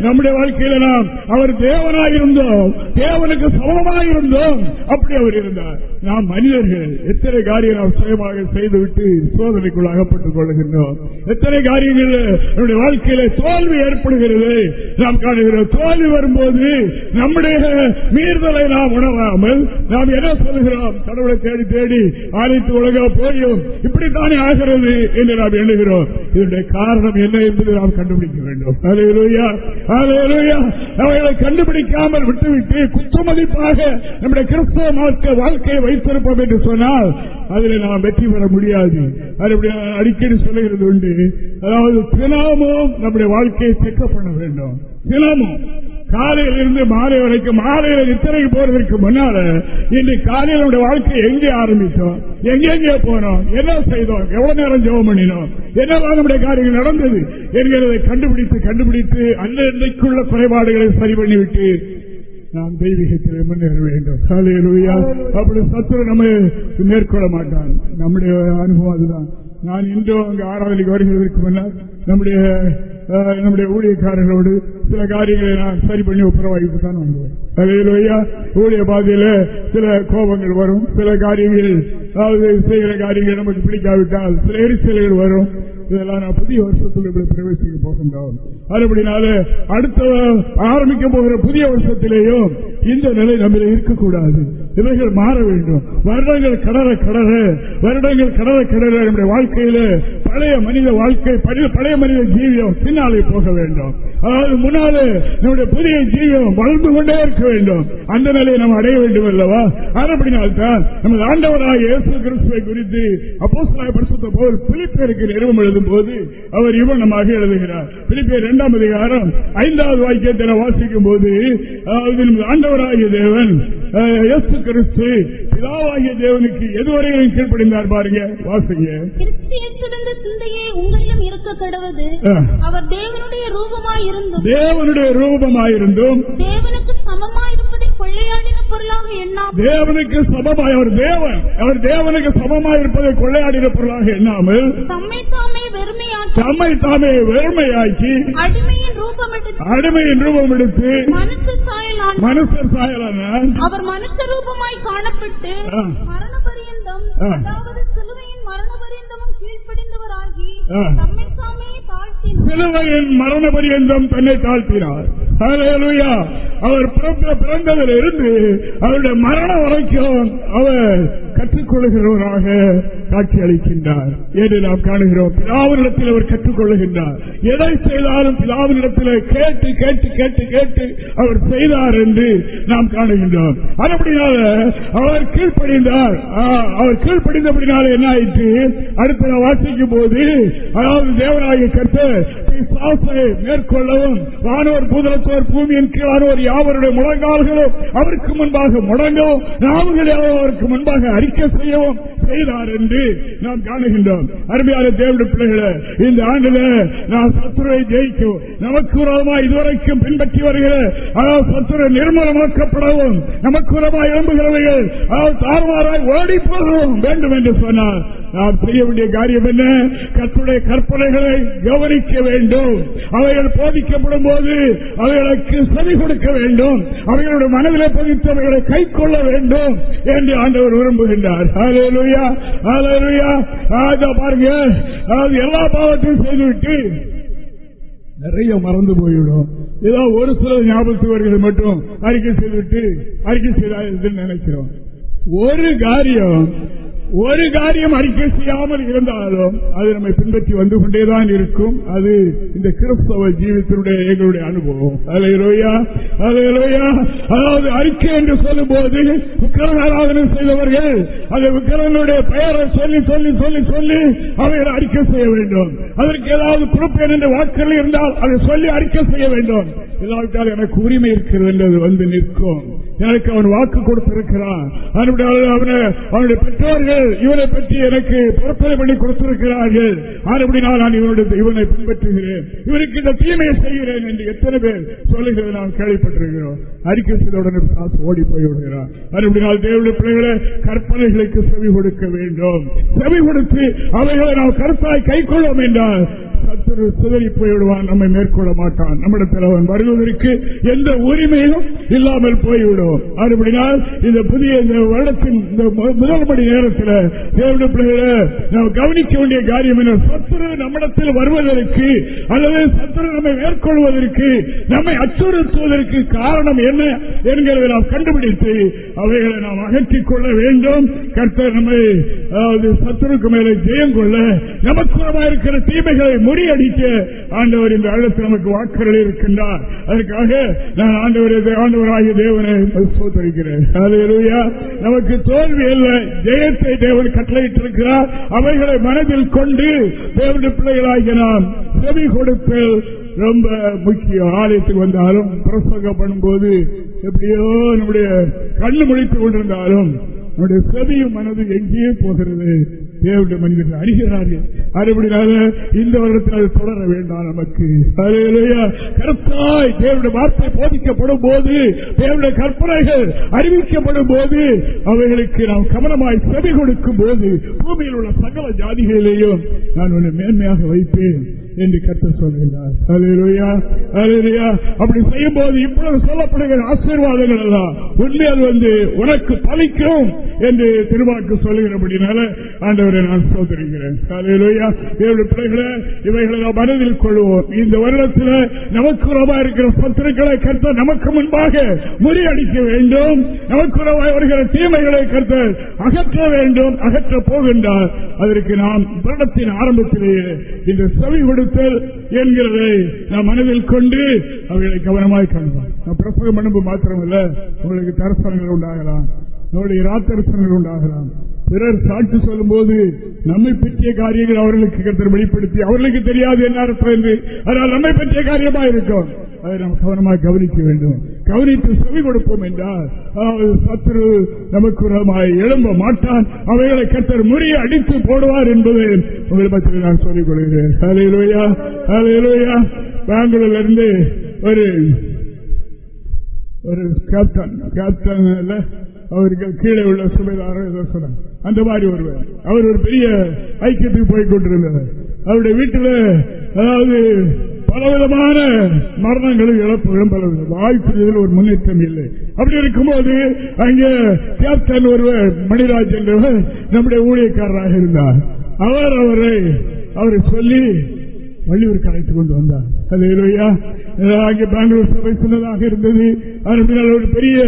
நம்முடைய வாழ்க்கையில நாம் அவர் தேவனாயிருந்தோம் தேவனுக்கு சமமாயிருந்தோம் அப்படி அவர் இருந்தார். நாம் மனிதர்கள் எத்தனை காரியம் நாம் சுயமாக செய்துவிட்டு சோதனைக்குள் அகப்பட்டுக் கொள்கின்றோம் எத்தனை காரியங்கள் நம்முடைய வாழ்க்கையில தோல்வி ஏற்படுகிறது? நாம் காணுகிறோம் தோல்வி வரும்போது நம்முடைய மீறுதலை நாம் உணவாமல் நாம் என்ன சொல்லுகிறோம் கடவுளை தேடி தேடி ஆலைத்து உலக போயும். இப்படித்தானே ஆகிறது என்று நாம் எண்ணுகிறோம். இதனுடைய காரணம் என்ன என்பதை நாம் கண்டுபிடிக்க வேண்டும். அவைகளை கண்டுபிடிக்காமல் விட்டுவிட்டு குற்றமதிப்பாக நம்முடைய கிறிஸ்தவ வாழ்க்கையை வைத்திருப்போம் என்று சொன்னால் அதில் நாம் வெற்றி பெற முடியாது. அடிக்கடி சொல்லுகிறது உண்டு. அதாவது தினமும் நம்முடைய வாழ்க்கையை செக்கப் பண்ண வேண்டும். தினமும். காலையில் இருந்து மாலை வரைக்கும் மாலையில் நித்திரைக்கு போறதற்கு முன்னால இன்று காலையில் நம்முடைய வாழ்க்கையை எங்கே ஆரம்பித்தோம்? எங்கெங்கே போனோம்? என்ன செய்தோம்? எவ்வளவு நேரம் ஜெபம் பண்ணினோம்? என்னதான் நம்முடைய காரியங்கள் நடந்தது? என்கிறதை கண்டுபிடித்து கண்டுபிடித்து அன்றைக்குள்ள குறைபாடுகளை சரி பண்ணிவிட்டு நாம் தெய்வீகத்தில் முன்னேற வேண்டும். அப்படி சத்துரு நம்ம மேற்கொள்ள மாட்டான். நம்முடைய அனுபவம் அதுதான். நான் இன்றும் அங்கு ஆறாவதுக்கு வருகிறதற்கு முன்னால் நம்முடைய நம்முடைய ஊழியக்காரர்களோடு சில காரியங்களை நான் சரி பண்ணி ஒப்புரவாகிட்டு தான் வந்தேன். ஊழிய பாதையில சில கோபங்கள் வரும். சில காரியங்கள் அதாவது செய்கிற காரியங்கள் நமக்கு பிடிக்காவிட்டால் சில எரிசல்கள் வரும். இதெல்லாம் நான் புதிய வருஷத்தில் இப்படி பிரவேசிக்க போகின்றோம். அதுபடினால அடுத்த ஆரம்பிக்க போகிற புதிய வருஷத்திலேயும் இந்த நிலை நம்ம இருக்கக்கூடாது. இவைகள் மாற வேண்டும். வருடங்கள் கடற கடற வருடங்கள் கடற கடற நம்முடைய வாழ்க்கையில பழைய மனித வாழ்க்கை பழைய பழைய மனித ஜீவியம் பின்னாலே போக வேண்டும். அதாவது முன்னாலே நம்முடைய புதிய ஜீவியம் வளர்ந்து கொண்டே இருக்க வேண்டும். அந்த நிலையை நாம் அடைய வேண்டும் அல்லவா? அப்படினால்தான் நமது ஆண்டவராக இயேசு கிறிஸ்துவை குறித்து அப்போஸ்தலனாகிய பரிசுத்த பவுல் பிலிப்பேருக்கு நிறுவம் எழுதும் போது அவர் இவனமாக எழுதுகிறார். பிலிப்பேர் இரண்டாம் அதிகாரம் ஐந்தாவது வாக்கியத்தை வாசிக்கும் போது அதாவது நமது ஆண்டவராகிய தேவன் இயேசு கிறிஸ்து பிதாவாகிய தேவனுக்கு எதுவரையும் கீழ்ப்படிந்தார் பாருங்க வாசிங்க. உங்களிலும் இருக்க கடவுது அவர் தேவனுடைய ரூபமாயிருந்தும் தேவனுக்கு சமமாயிருப்பதை கொள்ளையாடின பொருளாக எண்ணாமல் தேவனுக்கு சமமாய் அவர் தேவன் அவர் தேவனுக்கு சமமாய் இருப்பதை கொள்ளையாடின பொருளாக எண்ணாமல் தம்மை தாமே வெறுமையாக்கி தம்மை தாமே வெறுமையாக்கி அடிமையின் ரூபமெடுத்து அடிமையின் ரூபம் எடுத்து சாயலான மனுஷர் சாயலான அவர் மனுஷ ரூபமாய் காணப்பட்டு. மரண பரியந்தம். அதாவது சிலுவையின் மரண பரியந்தமும் கீழ்ப்படிந்தவராகி. தம்மை தாமே தாழ்த்தினார் சிலுவையின் மரண பரியந்தம் தன்னை தாழ்த்தினார். அவர் பிறந்த பிறந்ததில் இருந்து அவருடைய மரணம் வரைக்கும் அவர் கற்றுக்கொள்கிறவராக காட்சி அளிக்கின்றார் என்று நாம் காணுகிறோம்? பிதாவினிடத்தில் அவர் கற்றுக்கொள்கின்றார் எதை செய்தாலும் பிதாவினிடத்தில் கேட்டு கேட்டு கேட்டு கேட்டு அவர் செய்தார் என்று நாம் காணுகின்றோம். அதுபடினால அவர் கீழ்ப்படிந்தார். அவர் கீழ்ப்படிந்தபடினால என்ன ஆயிற்று? அடுத்த வாசிக்கும் போது அதாவது தேவராய கற்று மேற்கொள்ளவும் மேற்கொள்ளவும் பூதலத்தை பூதலத்தோர் பூமியின் கீழானோர் யாவருடைய முழங்கால்களும் அவருக்கு முன்பாக முடங்கவும் நாவுகளை அவருக்கு முன்பாக அறிக்கை செய்யவும் செய்தார் என்று நாம் காணுகின்றோம். அருமையான தேவனுடைய பிள்ளைகளை இந்த ஆண்டுல நாம் சத்துரை ஜெயிக்கும். நமக்கு உரமாக இதுவரைக்கும் பின்பற்றி வருகிற அதாவது சத்துரை நிர்மூலமாக்கப்படவும் நமக்கு உரமாக எழும்புகிறவர்கள் அதாவது தாறுமாறாய் ஓடி போகவும் வேண்டும் என்று சொன்னார். நாம் செய்ய வேண்டிய காரியம் என்ன? கத்துடைய கற்பனைகளை கவனிக்க வேண்டும். அவைகள் போதிக்கப்படும் போது அவை அவைகளுக்கு செவி கொடுக்க வேண்டும். அவைகளுடைய மனதிலே பதித்தவைகளை கை கொள்ள வேண்டும் என்று ஆண்டவர் விரும்புகின்றார். பாருங்க எல்லா பாவத்தையும் செய்துவிட்டு நிறைய மறந்து போய்விடும். ஏதோ ஒரு சில ஞாபகத்து வருகிறது மட்டும் அறிக்கை செய்துவிட்டு அறிக்கை செய்தால் நினைக்கிறோம். ஒரு காரியம் ஒரு காரியம் அறிக்கை செய்யாமல் இருந்தாலும் அது நம்மை பின்பற்றி வந்து கொண்டேதான் இருக்கும். அது இந்த கிறிஸ்தவ ஜீவித்தினுடைய எங்களுடைய அனுபவம். அதாவது அறிக்கை என்று சொல்லும் போது விக்கிரக ஆராதனை செய்தவர்கள் அந்த விக்கிரகனுடைய பெயரை சொல்லி சொல்லி சொல்லி சொல்லி அவைகளை அறிக்கை செய்ய வேண்டும். அதற்கு ஏதாவது குறிப்பேன் என்ற வாக்குகள் இருந்தால் அதை சொல்லி அறிக்கை செய்ய வேண்டும். இல்லாவிட்டால் எனக்கு உரிமை இருக்கிறது என்று வந்து நிற்கும். எனக்கு அவன் வாக்கு கொடுத்திருக்கிறான். அவனுடைய அவனுடைய பெற்றோர்கள் இவனை பற்றி எனக்கு பொறுப்பதை பண்ணி கொடுத்திருக்கிறார்கள். மறுபடியும் நான் இவனுடைய இவனை பின்பற்றுகிறேன். இவனுக்கு இந்த தீமையை செய்கிறேன் என்று எத்தனை பேர் சொல்லுகிறது நாம் கேள்விப்பட்டிருக்கிறோம். அறிக்கை செய்தவுடனே பிசாசு ஓடி போய்விடுகிறார் அதுபடினால் பிள்ளைகளை கற்பனைகளுக்கு செவி கொடுக்க வேண்டும். செவி கொடுத்து அவைகளை நாம் கருத்தாய் கை கொள்வோம் என்றால் சத்துரு சிதறி போய்விடுவான் நம்மை மேற்கொள்ள மாட்டான். நம்மிடத்தில் அவன் வருவதற்கு எந்த உரிமையும் இல்லாமல் போய்விடும். அதுபடினால் இந்த புதிய இந்த வருடத்தின் இந்த முதல் மணி நேரத்தில் தேவனுடைய பிள்ளைகளை நாம் கவனிக்க வேண்டிய காரியம் என்ன? சத்துரு நம்மிடத்தில் வருவதற்கு அல்லது சத்துரு நம்மை மேற்கொள்வதற்கு நம்மை அச்சுறுத்துவதற்கு காரணம் என்ன என்கிறதை நாம் கண்டுபிடித்து அவைகளை நாம் அகற்றிக் கொள்ள வேண்டும். கர்த்தர் நம்மை அதாவது சத்துருக்கு மேலே ஜெயம் கொள்ள நமக்குறமாக இருக்கிற தீமைகளை முறியடிக்க ஆண்டவர் இந்த அழுத்த நமக்கு வாக்குகள் இருக்கின்றார். அதற்காக நான் ஆண்டவர் ஆண்டவராகிய தேவனை சோதரிக்கிறேன். நமக்கு தோல்வி அல்ல ஜெயத்தை தேவன் கட்டளையிட்டிருக்கிறார். அவைகளை மனதில் கொண்டு தேவனுடைய பிள்ளைகளாகிய நாம் செவி கொடுப்பில் ரொம்ப முக்கியம் ஆலயத்துக்கு வந்தாலும் பிரசங்கம் பண்ணும்போது எப்படியோ நம்முடைய கண்ணு முடித்துக் கொண்டிருந்தாலும் உன்னுடைய செவியும் மனது எங்கேயே போகிறது. தேவையான மனிதர்கள் அறிகிறார்கள். அறுபடியாக இந்த வருடத்தில் அது தொடர வேண்டாம் நமக்கு. கருத்தாய் கர்த்தாய் தேவனுடைய வார்த்தை போதிக்கப்படும் போது தேவனுடைய கற்பனைகள் அறிவிக்கப்படும் போது அவைகளுக்கு நாம் கவனமாய் செவி கொடுக்கும் போது பூமியில் உள்ள சகல ஜாதிகளிலேயும் நான் உன்னை மேன்மையாக வைப்பேன். என்று கற்று சொல்கிறார் அப்படி செய்யும் போது இப்பொழுது சொல்லப்படுகிற ஆசீர்வாதங்கள் எல்லாம் உண்மை அது வந்து உனக்கு பலிக்கும் என்று திருவாக்கு சொல்லுகிறபடினால ஆண்டவரை நான் சோதரிக்கிறேன் பிள்ளைகளை இவைகளை நாம் மனதில் கொள்வோம். இந்த வருடத்தில் நமக்கு உறவா இருக்கிற சத்துருக்களை கருத்த நமக்கு முன்பாக முறியடிக்க வேண்டும். நமக்கு உறவாய் வருகிற தீமைகளை கருத்த அகற்ற வேண்டும் அகற்ற போகின்றார். அதற்கு நாம் வருடத்தின் ஆரம்பத்திலேயே இந்த செவி கொடுத்தல் என்கிறதை நாம் மனதில் கொண்டு அவர்களை கவனமாய் காண்போம். பிரசவம் அனுப்பு மாத்திரமல்ல உங்களுக்கு தரிசனங்கள் உண்டாகலாம் நம்முடைய ராத்தரசனங்கள் உண்டாகலாம். பிறர் சாட்சி சொல்லும் போது நம்மை பற்றிய காரியங்கள் அவர்களுக்கு கருத்து வெளிப்படுத்தி அவர்களுக்கு தெரியாது என்ன அர்த்தம் என்று. அதனால் நம்மை பற்றிய காரியமா இருக்கும். அதை நாம் கவனமாக கவனிக்க வேண்டும். கவனித்து செவி கொடுப்போம் என்றால் சத்துரு நமக்கு எழும்ப மாட்டான். அவைகளை கத்தர் முறிய அடித்து போடுவார் என்பதை உங்களை பற்றி நான் சொல்லிக் கொள்கிறேன். பெங்களூர்ல இருந்து ஒரு ஒரு கேப்டன் கேப்டன் அவருக்கு கீழே உள்ள சுமைதாரன் சொன்னார். அந்த மாதிரி ஒருவர். அவர் ஒரு பெரிய ஐக்கியத்துக்கு போய் கொண்டிருந்தவர் அவருடைய வீட்டில் அதாவது பலவிதமான மரணங்களும் இழப்புகளும் பல வாய்ப்பு ஒரு முன்னேற்றம் இல்லை. அப்படி இருக்கும்போது அங்கே கேப்டன் ஒருவர் மணிராஜ் என்றவர் நம்முடைய ஊழியக்காரராக இருந்தார். அவர் அவரை அவரை சொல்லி வள்ளியூருக்கு அழைத்துக் கொண்டு வந்தார். அங்கே பெங்களூர் சபை சொன்னதாக இருந்தது. அதன் பெரிய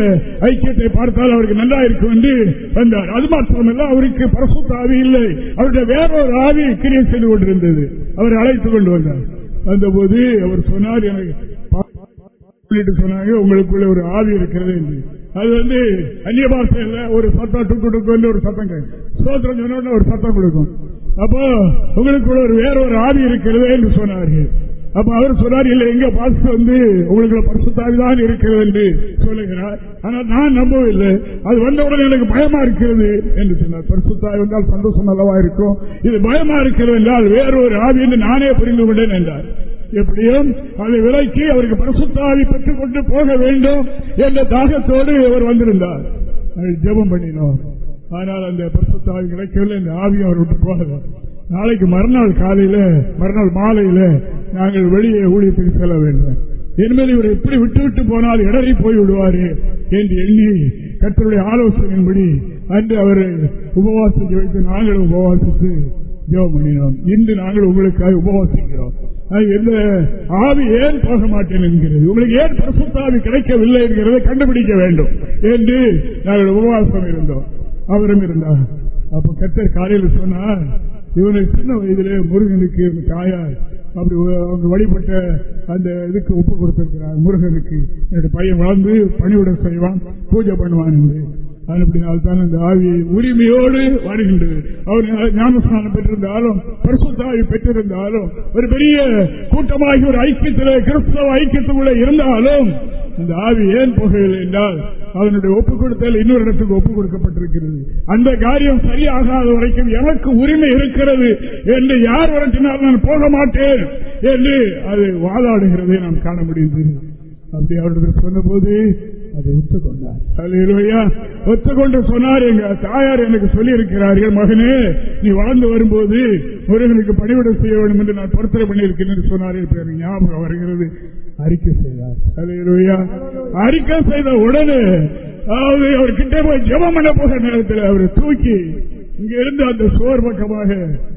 ஐக்கியத்தை பார்த்தால் அவருக்கு நல்லா இருக்கும் என்று வந்தார். அது மாத்திரமல்ல அவருக்கு பரசுத்த ஆவி இல்லை. அவருடைய வேறொரு ஆவி கிரியை செய்து கொண்டிருந்தது. அவர் அழைத்துக் கொண்டு வந்தார். வந்தபோது அவர் சொன்னார் எனக்கு சொன்னாங்க உங்களுக்குள்ள ஒரு ஆவி இருக்கிறது என்று. அது வந்து அந்நிய பாஷையில் ஒரு சத்தம் டுக்கு டுக்கு ஒரு சத்தம் சோத்திரம் சொன்ன ஒரு சத்தம் கொடுக்கும். அப்போ உங்களுக்குள்ள ஒரு வேற ஒரு ஆவி இருக்கிறது என்று சொன்னார்கள். அப்ப அவர் சொன்னார் இல்ல எங்க பாசு வந்து உங்களுக்கு பரிசுத்தாவிதான் இருக்கிறது என்று சொல்லுகிறார். ஆனால் நான் நம்பவில்லை. அது வந்தவுடன் எனக்கு பயமா இருக்கிறது என்று சொன்னார். பரிசுத்தாய் என்றால் சந்தோஷம் அல்லவா இருக்கும்? இது பயமா இருக்கிறது என்றால் வேறொரு ஆவி என்று நானே புரிந்து கொண்டேன் என்றார். எப்படியும் அதை விலைக்கு அவருக்கு பரிசுத்தாவி பெற்றுக் கொண்டு போக வேண்டும் என்ற தாகத்தோடு அவர் வந்திருந்தார். ஜெபம் பண்ணினோம். ஆனால் அந்த பரிசுத்தாவி கிடைக்கவில்லை இந்த ஆவி அவர் விட்டு போகலாம் நாளைக்கு மறுநாள் காலையில மறுநாள் மாலையில நாங்கள் வெளியே ஊழியத்துக்கு செல்ல வேண்டும். இனிமேல் இவர் எப்படி விட்டு விட்டு போனால் இடறி போய் விடுவாரு என்று எண்ணி கத்தருடைய ஆலோசனையின்படி அன்று அவர் உபவாசிக்க வைத்து நாங்கள் உபவாசித்து ஜெபம் பண்ணினோம். இன்று நாங்கள் உங்களுக்காக உபவாசிக்கிறோம். எந்த ஆவி ஏன் போக மாட்டேன் என்கிறது? உங்களுக்கு ஏன் பிரசுத்தாவி கிடைக்கவில்லை என்கிறதை கண்டுபிடிக்க வேண்டும் என்று நாங்கள் உபவாசம் இருந்தோம். அவரும் இருந்தார் அப்ப கத்தர் காலையில் சொன்னார் இவனை சின்ன வயதிலே முருகனுக்கு தாயார் அப்படி அவங்க வழிபட்ட அந்த இதுக்கு ஒப்பு கொடுத்திருக்கிறார் முருகனுக்கு. என்னுடைய பையன் வளர்ந்து பணிவிட செய்வான் பூஜை பண்ணுவான் என்று. அப்படினால்தான் அந்த ஆவி உரிமையோடு வருகின்றது. அவர் ஞானஸ்தானம் பெற்றிருந்தாலும் பரிசுத்தாவி பெற்றிருந்தாலும் ஒரு பெரிய கூட்டமாகி ஒரு ஐக்கியத்தில் கிறிஸ்தவ ஐக்கியத்துக்குள்ள இருந்தாலும் அந்த ஆவி ஏன் போகவில்லை என்றால் அதனுடைய ஒப்புக் கொடுத்தால் இன்னொரு இடத்துக்கு ஒப்புக் கொடுக்கப்பட்டிருக்கிறது அந்த காரியம் சரியாகாத வரைக்கும் எனக்கு உரிமை இருக்கிறது என்று யார் வரட்டினால் நான் போக மாட்டேன் என்று அது வாதாடுகிறதை நான் காண முடியுது அப்படி அவர்கள் சொன்னபோது அதை ஒத்துக்கொண்டார். ஒத்துக்கொண்டு சொன்னார். எங்க தாயார் எனக்கு சொல்லி இருக்கிறார்கள் மகனே நீ வளர்ந்து வரும்போது முருகனுக்கு பணிவிட செய்ய வேண்டும் என்று நான் பொருத்தனை பண்ணியிருக்கேன் என்று சொன்னார்கள் ஞாபகம் வருகிறது. அறிக்கை செய்தார். அறிக்கை செய்த உடனே அதாவது அவர் கிட்ட போய் ஜபம் பண்ண போகிற நேரத்தில் அவரை தூக்கி இங்க இருந்து அந்த சோர் பக்கமாக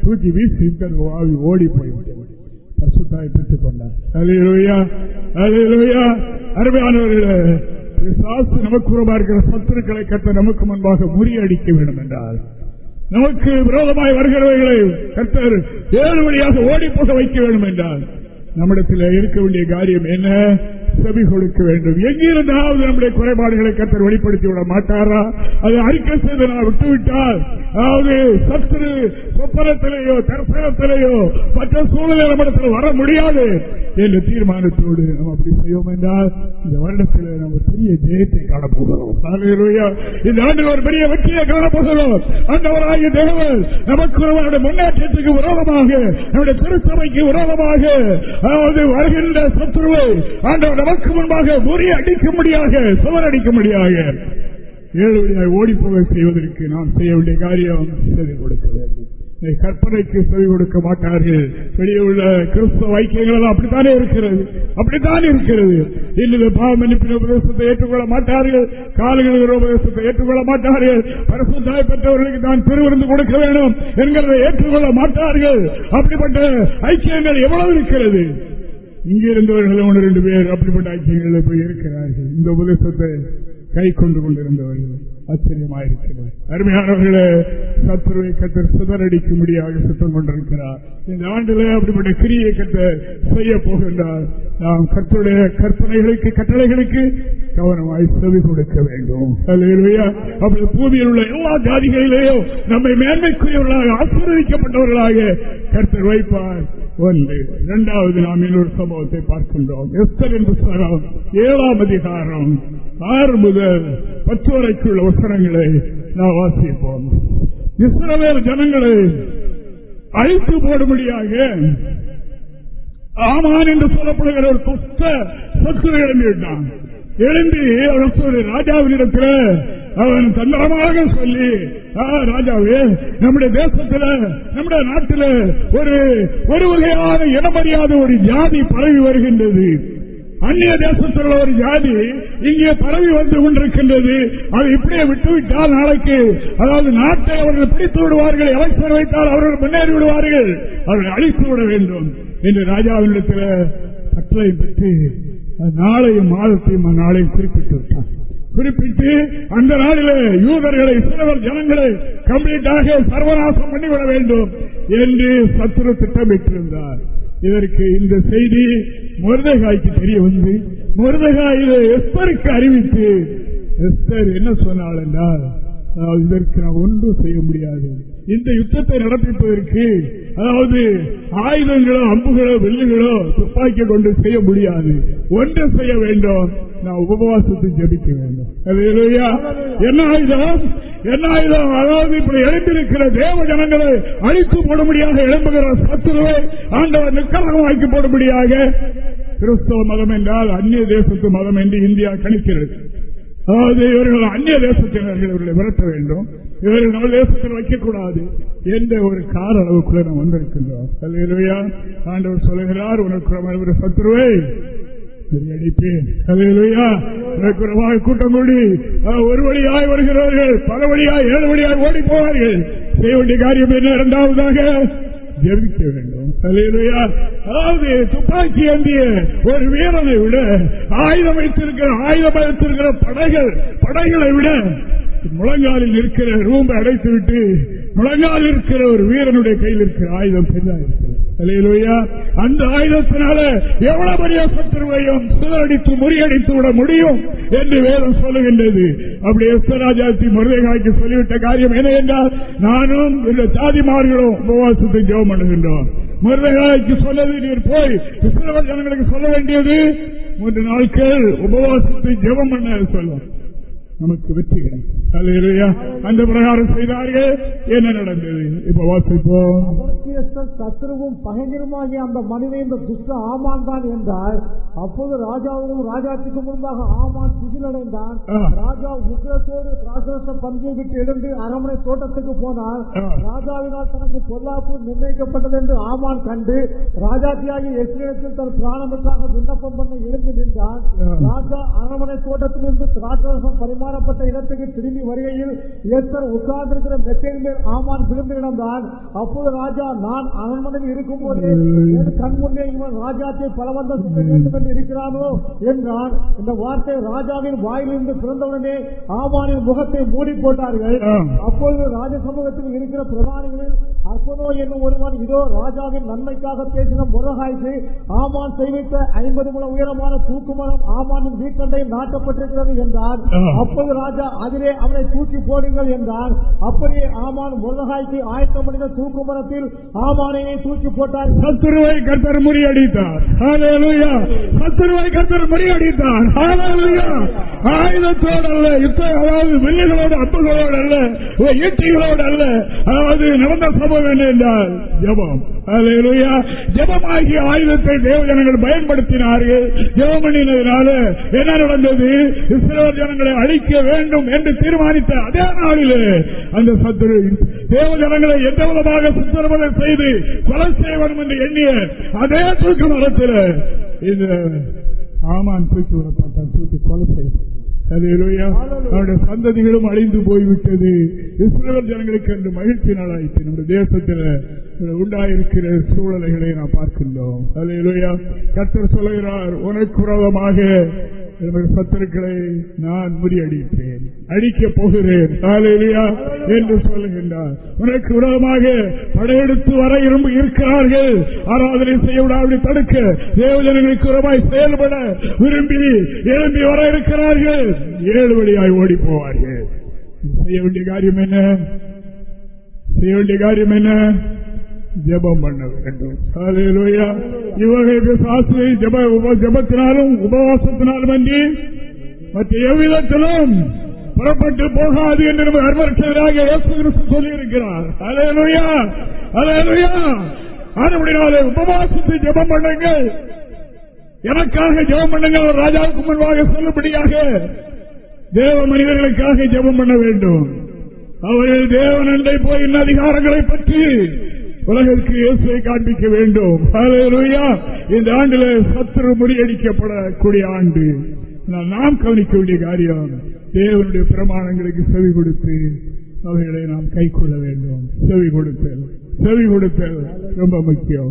தூக்கி வீசி வாவி ஓடி போய்விட்டது பசுத்தாய் பெற்றுக் கொண்டார். அலையிலோயா அலையிலோயா அருமையானவர்களே சாஸ்து நமக்கு இருக்கிற சத்துருக்களை கத்த நமக்கு முன்பாக முறியடிக்க வேண்டும் என்றால் நமக்கு விரோதமாய் வருகிறவர்களை கத்தர் ஏழு வழியாக ஓடி போக வைக்க வேண்டும் என்றால் நம்மிடத்தில் இருக்க வேண்டிய காரியம் என்ன? செவி கொடுக்க வேண்டும். எங்கிருந்தாவது நம்முடைய குறைபாடுகளை கத்தர் வெளிப்படுத்தி விட மாட்டாரா? அது அறிக்கை செய்து நான் விட்டுவிட்டால் அதாவது சத்துரு சொப்பனத்திலேயோ தரிசனத்திலேயோ மற்ற சூழ்நிலை நம்மிடத்தில் வர முடியாது என்ற தீர்மானத்தோடு நாம் அப்படி செய்வோம் என்றால் இந்த வருடத்தில் நம்ம பெரிய ஜெயத்தை காணப்போகிறோம். இந்த ஆண்டில் ஒரு பெரிய வெற்றியை காணப்போகிறோம். அந்தவராகிய தேவன் நமக்கு அவருடைய முன்னேற்றத்துக்கு உரோகமாக நம்முடைய திருச்சபைக்கு உரோகமாக அதாவது வருகின்ற சத்துருவை ஆண்டவர் நமக்கு முன்பாக அடிக்க முடியாக சுவர் அடிக்க முடியாக ஓடிப்போக செய்வதற்கு நாம் செய்ய வேண்டிய காரியம் செய்து கொடுக்க வேண்டும் கற்பனைக்கு செவி கொடுக்க மாட்டார்கள். வெளியே உள்ள கிறிஸ்தவ ஐக்கியங்கள் அப்படித்தானே இருக்கிறது? அப்படித்தான் இருக்கிறது? இன்னும் பாவ உபதேசத்தை ஏற்றுக்கொள்ள மாட்டார்கள். காலங்களில் உபதேசத்தை ஏற்றுக்கொள்ள மாட்டார்கள். பரிசுத்தாய் பெற்றவர்களுக்கு தான் திருவிருந்து கொடுக்க வேண்டும் என்கிறதை ஏற்றுக்கொள்ள மாட்டார்கள். அப்படிப்பட்ட ஐக்கியங்கள் எவ்வளவு இருக்கிறது? இங்கே இருந்தவர்கள் ஒன்று ரெண்டு பேர் அப்படிப்பட்ட ஐக்கியங்களில் போய் இருக்கிறார்கள். இந்த உபதேசத்தை கை கொண்டு கொண்டிருந்தவர்கள் ஆச்சரியமாயிருக்கிறது அருமையானவர்களை சத்துருவை கத்தர் சிதறடிக்கும்படியாக சுத்தம் கொண்டிருக்கிறார். இந்த ஆண்டுல அப்படிப்பட்ட கிரியை கத்த செய்ய போகின்றார். நாம் கத்தருடைய கற்பனைகளுக்கு கட்டளைகளுக்கு கவனமாய் செவி கொடுக்க வேண்டும். அப்படி பூமியில் உள்ள எல்லா ஜாதிகளிலேயும் நம்மை மேன்மைக்குரியவர்களாக ஆசீர்வதிக்கப்பட்டவர்களாக கருத்தர் வைப்பார் ஒன்று இரண்டாவது நாம் இன்னொரு சம்பவத்தை பார்க்கின்றோம். எஸ்தரின் புஸ்தகம் ஏழாம் அதிகாரம் ஆறு முதல் பத்து வரைக்குள்ள வசனங்களை நாம் வாசிப்போம். இஸ்ரவேல் ஜனங்களை அழித்து போடும்படியாக ஆமான் என்று சொல்லப்படுகிற ஒரு துஷ்ட சத்துரை எழுந்திருந்தான் எழுந்தி அவன் ராஜாவினிடத்தில் அவன் தன்னமாக சொல்லி ராஜாவே நம்முடைய தேசத்தில் நம்முடைய நாட்டில் ஒரு ஒரு வகையான இடமறியாத ஒரு ஜாதி பரவி வருகின்றது. அந்நிய தேசத்தில் உள்ள ஒரு ஜாதி இங்கே பரவி வந்து கொண்டிருக்கின்றது. அதை இப்படியே விட்டுவிட்டால் நாளைக்கு அதாவது நாட்டை அவர்கள் பிடித்து விடுவார்கள் எலெக்ஷன் வைத்தால் அவர்கள் முன்னேறி விடுவார்கள். அவர்கள் அழித்து விட வேண்டும். என்று ராஜாவினிடத்தில் கட்டளை பெற்று நாளையும் மாதத்தையும் அந்நாளையும் குறிப்பிட்டு விட்டான் குறிப்பிட்டு அந்த நாளிலே யூதர்களை சிலவர் ஜனங்களை கம்ப்ளீட்டாக சர்வநாசம் பண்ணிவிட வேண்டும் என்று சத்துரு திட்டமிட்டிருந்தார். இதற்கு இந்த செய்தி முருதகாய்க்கு தெரிய வந்து முருதகாயில எஸ்பருக்கு அறிவித்து எஸ்பர் என்ன சொன்னாள் என்றால் இதற்கு நான் ஒன்றும் செய்ய முடியாது. இந்த யுத்தத்தை நடப்பிப்பதற்கு அதாவது ஆயுதங்களோ அம்புகளோ வெள்ளுகளோ துப்பாக்கி கொண்டு செய்ய முடியாது. ஒன்று செய்ய வேண்டும். நான் உபவாசத்தை ஜபிக்க வேண்டும். என்ன ஆயுதம்? என்ன ஆயுதம்? அதாவது இப்படி எழுந்திருக்கிற தேவ ஜனங்களை அழித்து போடும்படியாக எழும்புகிற சத்துருவை ஆண்டவர் நிக்கரகமாக்கி போடும்படியாக கிறிஸ்தவ மதம் என்றால் அந்நிய தேசத்து மதம் என்று இந்தியா கணிக்கிறது. அதாவது இவர்கள் அந்நிய தேசத்தினர்கள் இவர்களை விரட்ட வேண்டும். இவர்கள் நம்ம தேசத்தில் வைக்கக்கூடாது என்ற ஒரு கார அளவுக்குள்ள நாம் வந்திருக்கின்றோம். ஆண்டவர் சொல்லுகிறார் உனக்கு சத்துருவை. கூட்டம் கூடி. ஒரு வழியாய் வருகிறார்கள் பல வழியாய் ஏழு வழியாய் ஓடி போவார்கள். செய்ய வேண்டிய காரியம் என்ன இரண்டாவதாக? ஜெபிக்க வேண்டும். அதாவது துப்பாக்கி ஏந்திய ஒரு வீரனை விட ஆயுதம் வைத்திருக்கிற ஆயுதம் வைத்திருக்கிற படைகள் படைகளை விட முழங்காலில் இருக்கிற ரூம்பை அடைத்து விட்டு முழங்காலில் இருக்கிற ஒரு வீரனுடைய கையில் இருக்கிற ஆயுதம் பெரிதா இருக்கிறது அந்த ஆயுதத்தினால எவ்வளவு பெரிய சத்துருவையும் சிதறடித்து முறியடித்து விட முடியும் என்று வேதம் சொல்லுகின்றது. அப்படி எஸ்வராஜாத்தி முருகைகாய்க்கு சொல்லிவிட்ட காரியம் என்ன என்றால் நானும் இந்த ஜாதிமார்களும் உபவாசத்தை ஜெபம் பண்ணுகின்றோம். முருகைகாய்க்கு சொல்லது நீர் போய் இஸ்ரவல் ஜனங்களுக்கு சொல்ல வேண்டியது மூன்று நாட்கள் உபவாசத்தை ஜெபம் பண்ண சொல்லும். நமக்கு வெற்றி கிடைக்கும். அந்த பிரகாரம் செய்தார்கள். என்ன நடந்தது? இப்ப வாசிப்போம். சத்ருவும் பகைஞருமாகிய அந்த மனிதன் இந்த துஷ்ட ஆமான் தான் என்றால் அப்போது ராஜாவும் ராஜாத்துக்கு முன்பாக ஆமான் சிகிலடைந்தான் ராஜா உக்ரத்தோடு ராஜரச பந்தியை விட்டு எழுந்து அரண்மனை தோட்டத்துக்கு போனார். ராஜாவினால் தனக்கு பொல்லாப்பு நிர்ணயிக்கப்பட்டது என்று ஆமான் கண்டு ராஜாத்தியாகி எஸ்ரேத்தில் தன் பிராணமுக்காக விண்ணப்பம் பண்ண எழுந்து நின்றான். ராஜா அரண்மனை தோட்டத்திலிருந்து திராட்சரசம் பரிமாறப்பட்ட இடத்துக்கு திரும்பி வருகையில் ஏத்தர் உட்கார்ந்திருக்கிற மெத்தையின் மேல் ஆமான் விழுந்து கிடந்தான். அப்போது ராஜா நான் அரண்மனையில் இருக்கும் போதே என் கண் முன்னே இவன் ராஜாத்தை பலவந்தம் செய்ய வேண்டும் என்று இருக்கிறானோ? என்றான். இந்த வார்த்தை ராஜாவின் வாயிலிருந்து பிறந்தவுடனே ஆமானின் முகத்தை மூடி போட்டார்கள். அப்பொழுது ராஜ சமூகத்தில் இருக்கிற பிரதானிகளில் அற்பனோ என்னும் ஒருவன் இதோ ராஜாவின் நன்மைக்காக பேசின முரகாய்க்கு ஆமான் செய்வித்த ஐம்பது முழ உயரமான தூக்குமரம் ஆமானின் வீட்டண்டை நாட்டப்பட்டிருக்கிறது என்றார் அப்போது ராஜா அதிலே அவனை தூக்கி போடுங்கள் என்றார். அப்படியே ஆமான் முருகாய்க்கு ஆயத்தம் பண்ணின தூக்கு மரத்தில் ஆமானையை தூக்கி போட்டார். சத்துருவை கத்தர் முறியடித்தார். சத்துருவை கத்தர் முறியடித்தார். ஆயுதத்தோடு அல்ல யுத்த அதாவது வில்லுகளோடு அப்புகளோடு அல்ல ஈட்டிகளோடு அல்ல அதாவது நடந்த சம்பவம் என்ன என்றால் ஜபம். ஜபமாகிய ஆயுதத்தை தேவஜனங்கள் பயன்படுத்தினார்கள். ஜபம் பண்ணினதுனால என்ன நடந்தது? இஸ்ரோ ஜனங்களை அழிக்க வைக்க வேண்டும் என்று தீர்மானித்த அதே நாளிலே அந்த சத்துரு தேவஜனங்களை எந்த விதமாக சித்திரவதை செய்து கொலை செய்ய வேண்டும் என்று எண்ணிய அதே தூக்கு மரத்தில் இந்த ஆமான் தூக்கி விடப்பட்டான் தூக்கி கொலை செய்யப்பட்டான் அவருடைய சந்ததிகளும் அழிந்து போய்விட்டது. இஸ்ரேல் ஜனங்களுக்கு என்று மகிழ்ச்சி நாளாயிற்று. நம்முடைய தேசத்தில் உண்டாயிருக்கிற சூழலைகளை நாம் பார்க்கின்றோம். அலையிலுயா கத்தர் சொல்லுகிறார் உனக்கு உறவமாக சத்துருக்களை நான் முறியடிப்பேன். அடிக்க போகிறேன். என்று சொல்லுகின்றார். உனக்கு உலகமாக படையெடுத்து வர இரும்பு இருக்கிறார்கள். ஆராதனை செய்ய விடாமல் தடுக்க. தேவஜனங்களுக்கு உரமாய் செயல்பட விரும்பி எழும்பி வர இருக்கிறார்கள். ஏழு வழியாய் ஓடி போவார்கள் செய்ய வேண்டிய காரியம் என்ன? செய்ய வேண்டிய காரியம் என்ன? ஜபம் பண்ண வேண்டும். இவர்களுக்கு சாஸ்திரி ஜப ஜபத்தினாலும் உபவாசத்தினாலும் அன்றி மற்ற எவ்விதத்திலும் புறப்பட்டு போகாது என்று நம்ம அர்மரட்சராக சொல்லி இருக்கிறார் அலையலுயா அலையலுயா அதுபடினாலே உபவாசத்தை ஜபம் பண்ணுங்கள். எனக்காக ஜபம் பண்ணுங்கள். ராஜாவுக்கு முன்பாக சொல்லும்படியாக தேவ மனிதர்களுக்காக ஜபம் பண்ண வேண்டும். அவர்கள் தேவனண்டை போய் இன்ன அதிகாரங்களை பற்றி உலகிற்கு இயேசுவை காண்பிக்க வேண்டும். இந்த ஆண்டில் சத்துரு முறியடிக்கப்படக்கூடிய ஆண்டு. நாம் கவனிக்க வேண்டிய காரியம் தேவனுடைய பிரமாணங்களுக்கு செவி கொடுத்து அவைகளை நாம் கை கொள்ள வேண்டும். செவி கொடுத்தல் செவி கொடுத்தல் ரொம்ப முக்கியம்.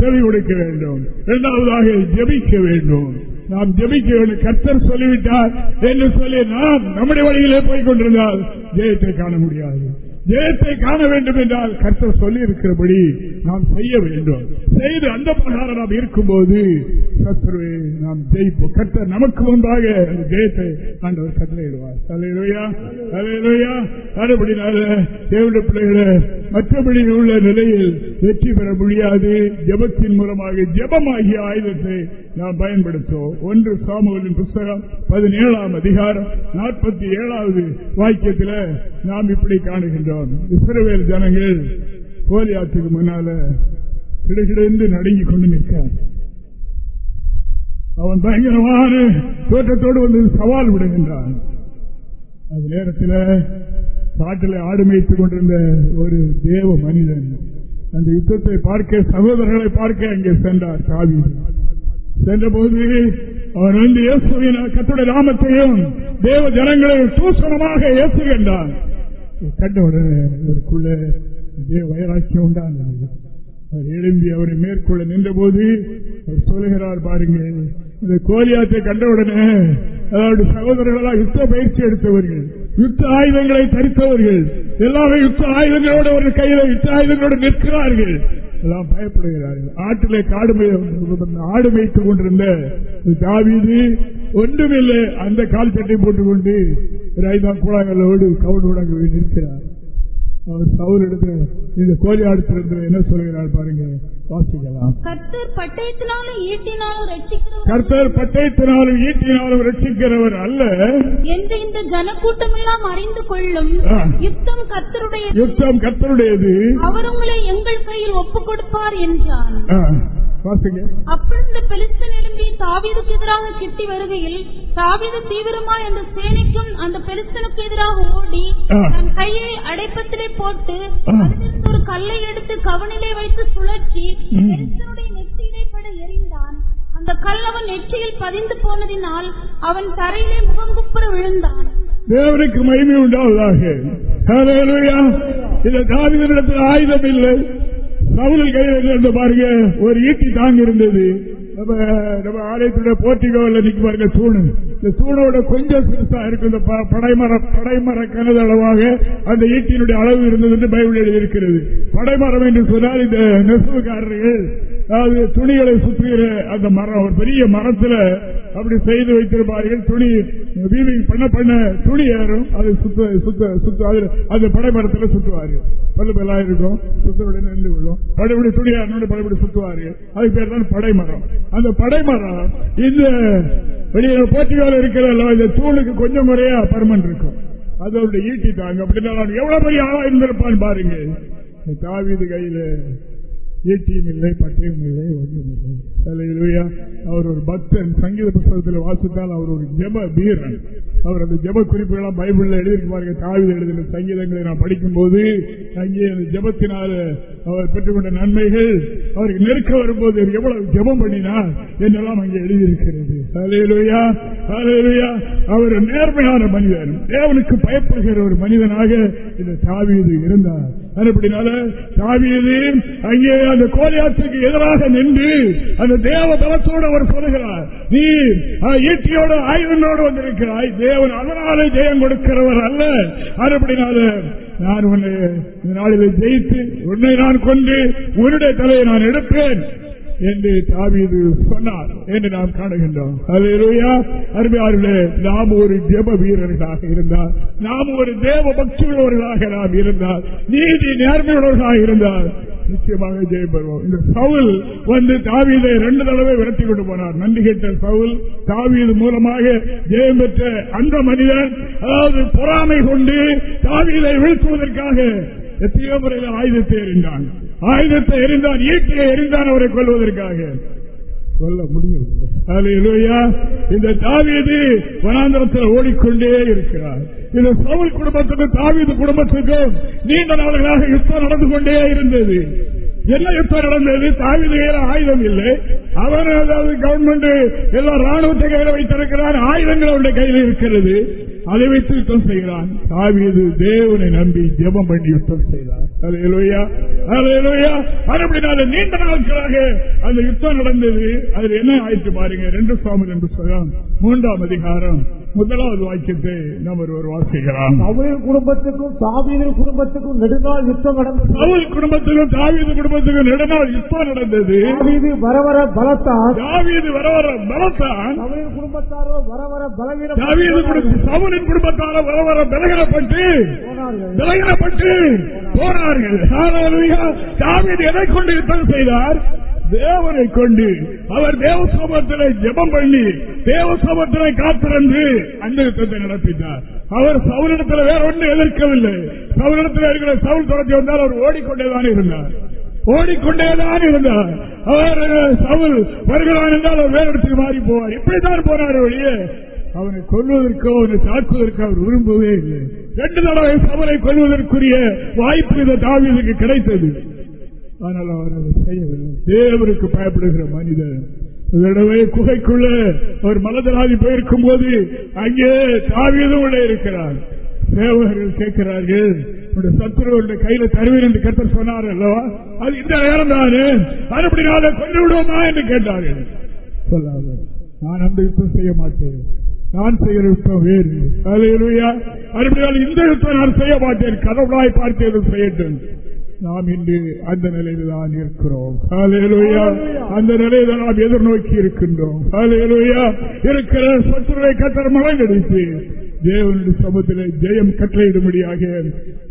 செவி கொடுக்க வேண்டும். இரண்டாவதாக ஜபிக்க வேண்டும். நாம் ஜபிக்க வேண்டும். கர்த்தர் சொல்லிவிட்டார் என்று சொல்லி நாம் நம்முடைய வழியிலே போய் கொண்டிருந்தால் ஜெயத்தை காண முடியாது. ஜெயத்தை காண வேண்டும் என்றால் கர்த்தர் சொல்லி இருக்கிறபடி நாம் செய்ய வேண்டும். செய்து அந்த பிரகாரம் நாம் இருக்கும்போது சத்ருவை நாம் ஜெயிப்போம். கர்த்தர் நமக்கு முன்பாக ஜெயத்தை ஆண்டவர் கட்டளையிடுவார் தலையிலையா தலையிலையா அதுபடினால தேவையான பிள்ளைகளை மற்றபடி உள்ள நிலையில் வெற்றி பெற முடியாது. ஜபத்தின் மூலமாக ஜபமாகிய ஆயுதத்தை நாம் பயன்படுத்தோம் ஒன்று சாமுவலின் புஸ்தகம் பதினேழாம் அதிகாரம் நாற்பத்தி ஏழாவது வாக்கியத்தில் நாம் இப்படி காணுகின்றோம். இஸ்ரவேல் ஜனங்கள் கோலியாத்துக்கு முன்னால கிடைக்கிடந்து நடுங்கிக் கொண்டு நிற்கார் அவன் பயங்கரமான தோற்றத்தோடு வந்து சவால் விடுகின்றான். அந்த நேரத்தில் காட்டில் ஆடு மேய்த்துக் கொண்டிருந்த ஒரு தேவ மனிதன் அந்த யுத்தத்தை பார்க்க சகோதரர்களை பார்க்க அங்கே சென்றார் காவி சென்றபோது அவன் வந்து இயேசுவின் கத்துடைய நாமத்தையும் தேவ ஜனங்களையும் சூசனமாக ஏசுகின்றான் கண்டவுடனே உடனே அவருக்குள்ள தேவ வைராக்கியம் உண்டானது. அவர் எழும்பி அவரை மேற்கொள்ள நின்றபோது அவர் சொல்லுகிறார் பாருங்க இந்த கோலியாத்தை கண்டவுடனே அதாவது சகோதரர்களாக யுத்த பயிற்சி எடுத்தவர்கள் யுத்த ஆயுதங்களை தரித்தவர்கள் எல்லாமே யுத்த ஆயுதங்களோடு ஒரு கையில யுத்த ஆயுதங்களோடு நிற்கிறார்கள். எல்லாம் பயப்படுகிறார்கள். ஆட்டிலே காடு ஆடு வைத்துக் கொண்டிருந்த தாவீது ஒன்றுமில்லை. அந்த கால் சட்டை போட்டுக்கொண்டு ஐந்தாம் கூழாங்களோடு கவுடு நிற்கிறார். அவர் சவுல் எடுத்து இந்த கோழி ஆடுத்திருந்த என்ன சொல்கிறார் பாருங்க வாசிக்கலாம். கர்த்தர் பட்டயத்தினாலும் ஈட்டினாலும் ரட்சிக்கிறவர் கர்த்தர் பட்டயத்தினாலும் ஈட்டினாலும் ரட்சிக்கிறவர் அல்ல. என்று இந்த ஜனக்கூட்டம் எல்லாம் அறிந்து கொள்ளும். யுத்தம் கர்த்தருடைய யுத்தம் கர்த்தருடையது. அவர் உங்களை எங்கள் கையில் ஒப்புக் கொடுப்பார் என்றான் அப்பொழுது பெலிஸ்தன் எழும்பி தாவீதுக்கு எதிராக கிட்டி வருகையில் தாவீது தீவிரமாய் அந்த சேனைக்கும் அந்த பெலிஸ்தனுக்கு எதிராக ஓடி. தன் கையை அடைப்பத்திலே போட்டு. அதிலிருந்து ஒரு கல்லை எடுத்து கவனிலே வைத்து சுழற்றி ம். பெலிஸ்தனுடைய நெற்றியிலே பட எறிந்தான் அந்த கல் அவன் நெற்றியில் பதிந்து போனதினால் அவன் தரையிலே முகங்குப்புற விழுந்தான் தேவனுக்கு மகிமை உண்டாவதாக ஹalleluya. இந்த தாவிதனிடத்தில் ஆயுதம் இல்லை சவுலில் கையில் இருந்து பாருங்க ஒரு ஈட்டி தாங்க இருந்தது நம்ம நம்ம ஆலயத்துடைய போர்ட்டிகோவில் நிக்க பாருங்க தூணு. இந்த தூணோட கொஞ்சம் சிறுசா இருக்கு இந்த ப- படைமர படைமர கனது அளவாக அந்த ஈட்டியினுடைய அளவு இருந்தது என்று பைபிள் இருக்கிறது படைமரம் என்று சொன்னால் இந்த நெசவுக்காரர்கள் அதாவது துணிகளை சுற்றுகிற அந்த மரம் ஒரு பெரிய மரத்துல அப்படி செய்து வைத்திருப்பார்கள். துணி வீவிங் பண்ண பண்ண துணி ஏறும் அதை சுத்த சுத்த சுத்த அது அந்த படைமரத்துல சுத்துவார்கள். பல்லு பல்லா இருக்கும் சுத்தருடைய நின்று விழும் படைபடி துணி ஏறணும் படைபடி சுத்துவார்கள். அதுக்கு பேர் தான் படைமரம். அந்த படைமரம் இந்த வெளியே போட்டிகள் இருக்கிற இந்த தூளுக்கு கொஞ்சம் முறையா பர்மன் இருக்கும். அதோட ஈட்டி தாங்க. அப்படின்னா எவ்வளவு பெரிய ஆளா இருந்திருப்பான்னு பாருங்க. தாவிது கையில ஈட்டியும் இல்லை பட்டயம் இல்லை ஒன்றும் இல்லை. அல்லேலூயா அவர் ஒரு பக்தன். சங்கீத புஸ்தகத்தில் வாசித்தால் அவர் ஒரு ஜெப வீரன் அவர் அந்த ஜெப குறிப்புகளாம் பைபிளில் எழுதியிருப்பார்கள் தாவித எழுதின சங்கீதங்களை நான் படிக்கும் போது அங்கே அந்த ஜெபத்தினால அவர் பெற்றுக்கொண்ட நன்மைகள் அவருக்கு நெருக்க வரும்போது எவ்வளவு ஜெபம் பண்ணினார் என்றெல்லாம் அங்கே எழுதியிருக்கிறது. அலையலுயா அலையலுயா அவர் நேர்மையான மனிதன். தேவனுக்கு பயப்படுகிற ஒரு மனிதனாக இந்த தாவீது இருந்தார். அப்படினால தாவீது அங்கே அந்த கோலியாற்றுக்கு எதிராக நின்று அந்த தேவ பலத்தோடு அவர் சொல்லுகிறார் நீ ஈட்டியோட ஆயுதனோடு வந்திருக்கிறாய். தேவன் அதனாலே ஜெயம் கொடுக்கிறவர் அல்ல. அப்படினால நான் உன்னை இந்த நாளில் ஜெயித்து உன்னை நான் கொண்டு உன்னுடைய தலையை நான் எடுப்பேன். என்று தாவியது சொன்னார் என்று நாம் காணுகின்றோம். அலையா அருமையாளர்களே நாம் ஒரு ஜெப வீரர்களாக இருந்தால் நாம் ஒரு தேவ பக்தியுள்ளவர்களாக நாம் இருந்தால் நீதி நேர்மையுள்ளவர்களாக இருந்தால் நிச்சயமாக ஜெயம் பெறுவோம். இந்த சவுல் வந்து தாவீதை ரெண்டு தடவை விரட்டி கொண்டு போனார். நன்றி கேட்ட சவுல் தாவீது மூலமாக ஜெயம் பெற்ற அந்த மனிதன் அதாவது பொறாமை கொண்டு தாவீதை வீழ்த்துவதற்காக எத்தனையோ முறையில் ஆயுதத்தை எறிந்தான் ஆயுதத்தை எரிந்தான் ஈட்டியை எரிந்தான் அவரை கொள்வதற்காக சொல்ல முடியும். இந்த தாவீது வனாந்திரத்தில் ஓடிக்கொண்டே இருக்கிறார். இந்த சவுல் குடும்பத்துக்கும் தாவீது குடும்பத்துக்கும் நீண்ட நாடுகளாக யுத்தம் நடந்து கொண்டே இருந்தது. என்ன யுத்தம் நடந்தது? தாவித ஆயுதம் இல்லை. அவர் அதாவது கவர்மெண்ட் எல்லா ராணுவத்தை கையில வைத்திருக்கிறார் ஆயுதங்கள் அவருடைய கையில் இருக்கிறது. அதை வைத்து யுத்தம் செய்கிறான். தாவீது தேவனை நம்பி ஜெபம் பண்ணி யுத்தம் செய்தார். நீண்ட நாட்களாக அந்த யுத்தம் நடந்தது. அதில் என்ன ஆயிற்று பாருங்க? ரெண்டு சுவாமி ரெண்டு சுகம். மூன்றாம் அதிகாரம். முதலாவது வாக்கியத்தை நாம் ஒருவர் வாசிக்கலாம். அவரின் குடும்பத்துக்கும் தாவீதின் குடும்பத்துக்கும் நெடுநாள் யுத்தம் நடந்தது. சவுல் குடும்பத்துக்கும் தாவீது குடும்பத்துக்கும் நெடுநாள் யுத்தம் நடந்தது. தாவீது வர வர பலத்தான். தாவீது வர வர பலத்தான். அவரின் குடும்பத்தாரோ வர வர பலவீன தாவீது சவுலின் குடும்பத்தார வர வர பலகீனப்பட்டு போனார்கள். தாவீது எதை கொண்டு யுத்தம் செய்தார்? தேவனை கொண்டு அவர் தேவ சமூகத்தினை ஜெபம் பண்ணி தேவ சமூகத்தினை காத்திருந்து அந்த யுத்தத்தை நடத்தினார். அவர் சவுலிடத்தில் வேற ஒன்றும் எதிர்க்கவில்லை. சவுலிடத்தில் இருக்கிற சவுல் தொடர்ச்சி வந்தால் அவர் ஓடிக்கொண்டேதான் இருந்தார். ஓடிக்கொண்டேதான் இருந்தார். அவர் சவுல் வருகிறான் என்றால் அவர் வேற இடத்துக்கு மாறி போவார். இப்படித்தான் போனார் வழியே அவனை கொல்வதற்கோ அவனை தாக்குவதற்கோ அவர் விரும்பவே இல்லை. ரெண்டு தடவை சவலை கொல்வதற்குரிய வாய்ப்பு இந்த தாவியதுக்கு கிடைத்தது. ஆனால் அவர் அதை செய்யவில்லை. தேவருக்கு பயப்படுகிற மனிதன் ஒரு தடவை குகைக்குள்ள அவர் மலதராதி போயிருக்கும் போது அங்கே தாவியதும் உள்ள இருக்கிறார். சேவகர்கள் கேட்கிறார்கள் உன்னுடைய சத்துருவருடைய கையில தருவீர் என்று கேட்ட சொன்னார் அல்லவா? அது இந்த நேரம் தானே? மறுபடியும் கொண்டு விடுவோமா? என்று கேட்டார்கள். சொல்லாத நான் அந்த யுத்தம் செய்ய மாட்டேன். நான் செய்கிற யுத்தம் வேறு. அலையிலுயா மறுபடியும் இந்த யுத்தம் நான் செய்ய மாட்டேன். கடவுளாய் பார்த்தேன் செய்யட்டும். நாம் இன்று அந்த நிலையில் தான் இருக்கிறோம் ஹalleluya. அந்த நிலையில நாம் எதிர்நோக்கி இருக்கின்றோம் இருக்கிற சத்துருவை கத்தர் மலங்கடித்து தேவனுடைய சமத்திலே ஜெயம் கட்டளையிடும்படியாக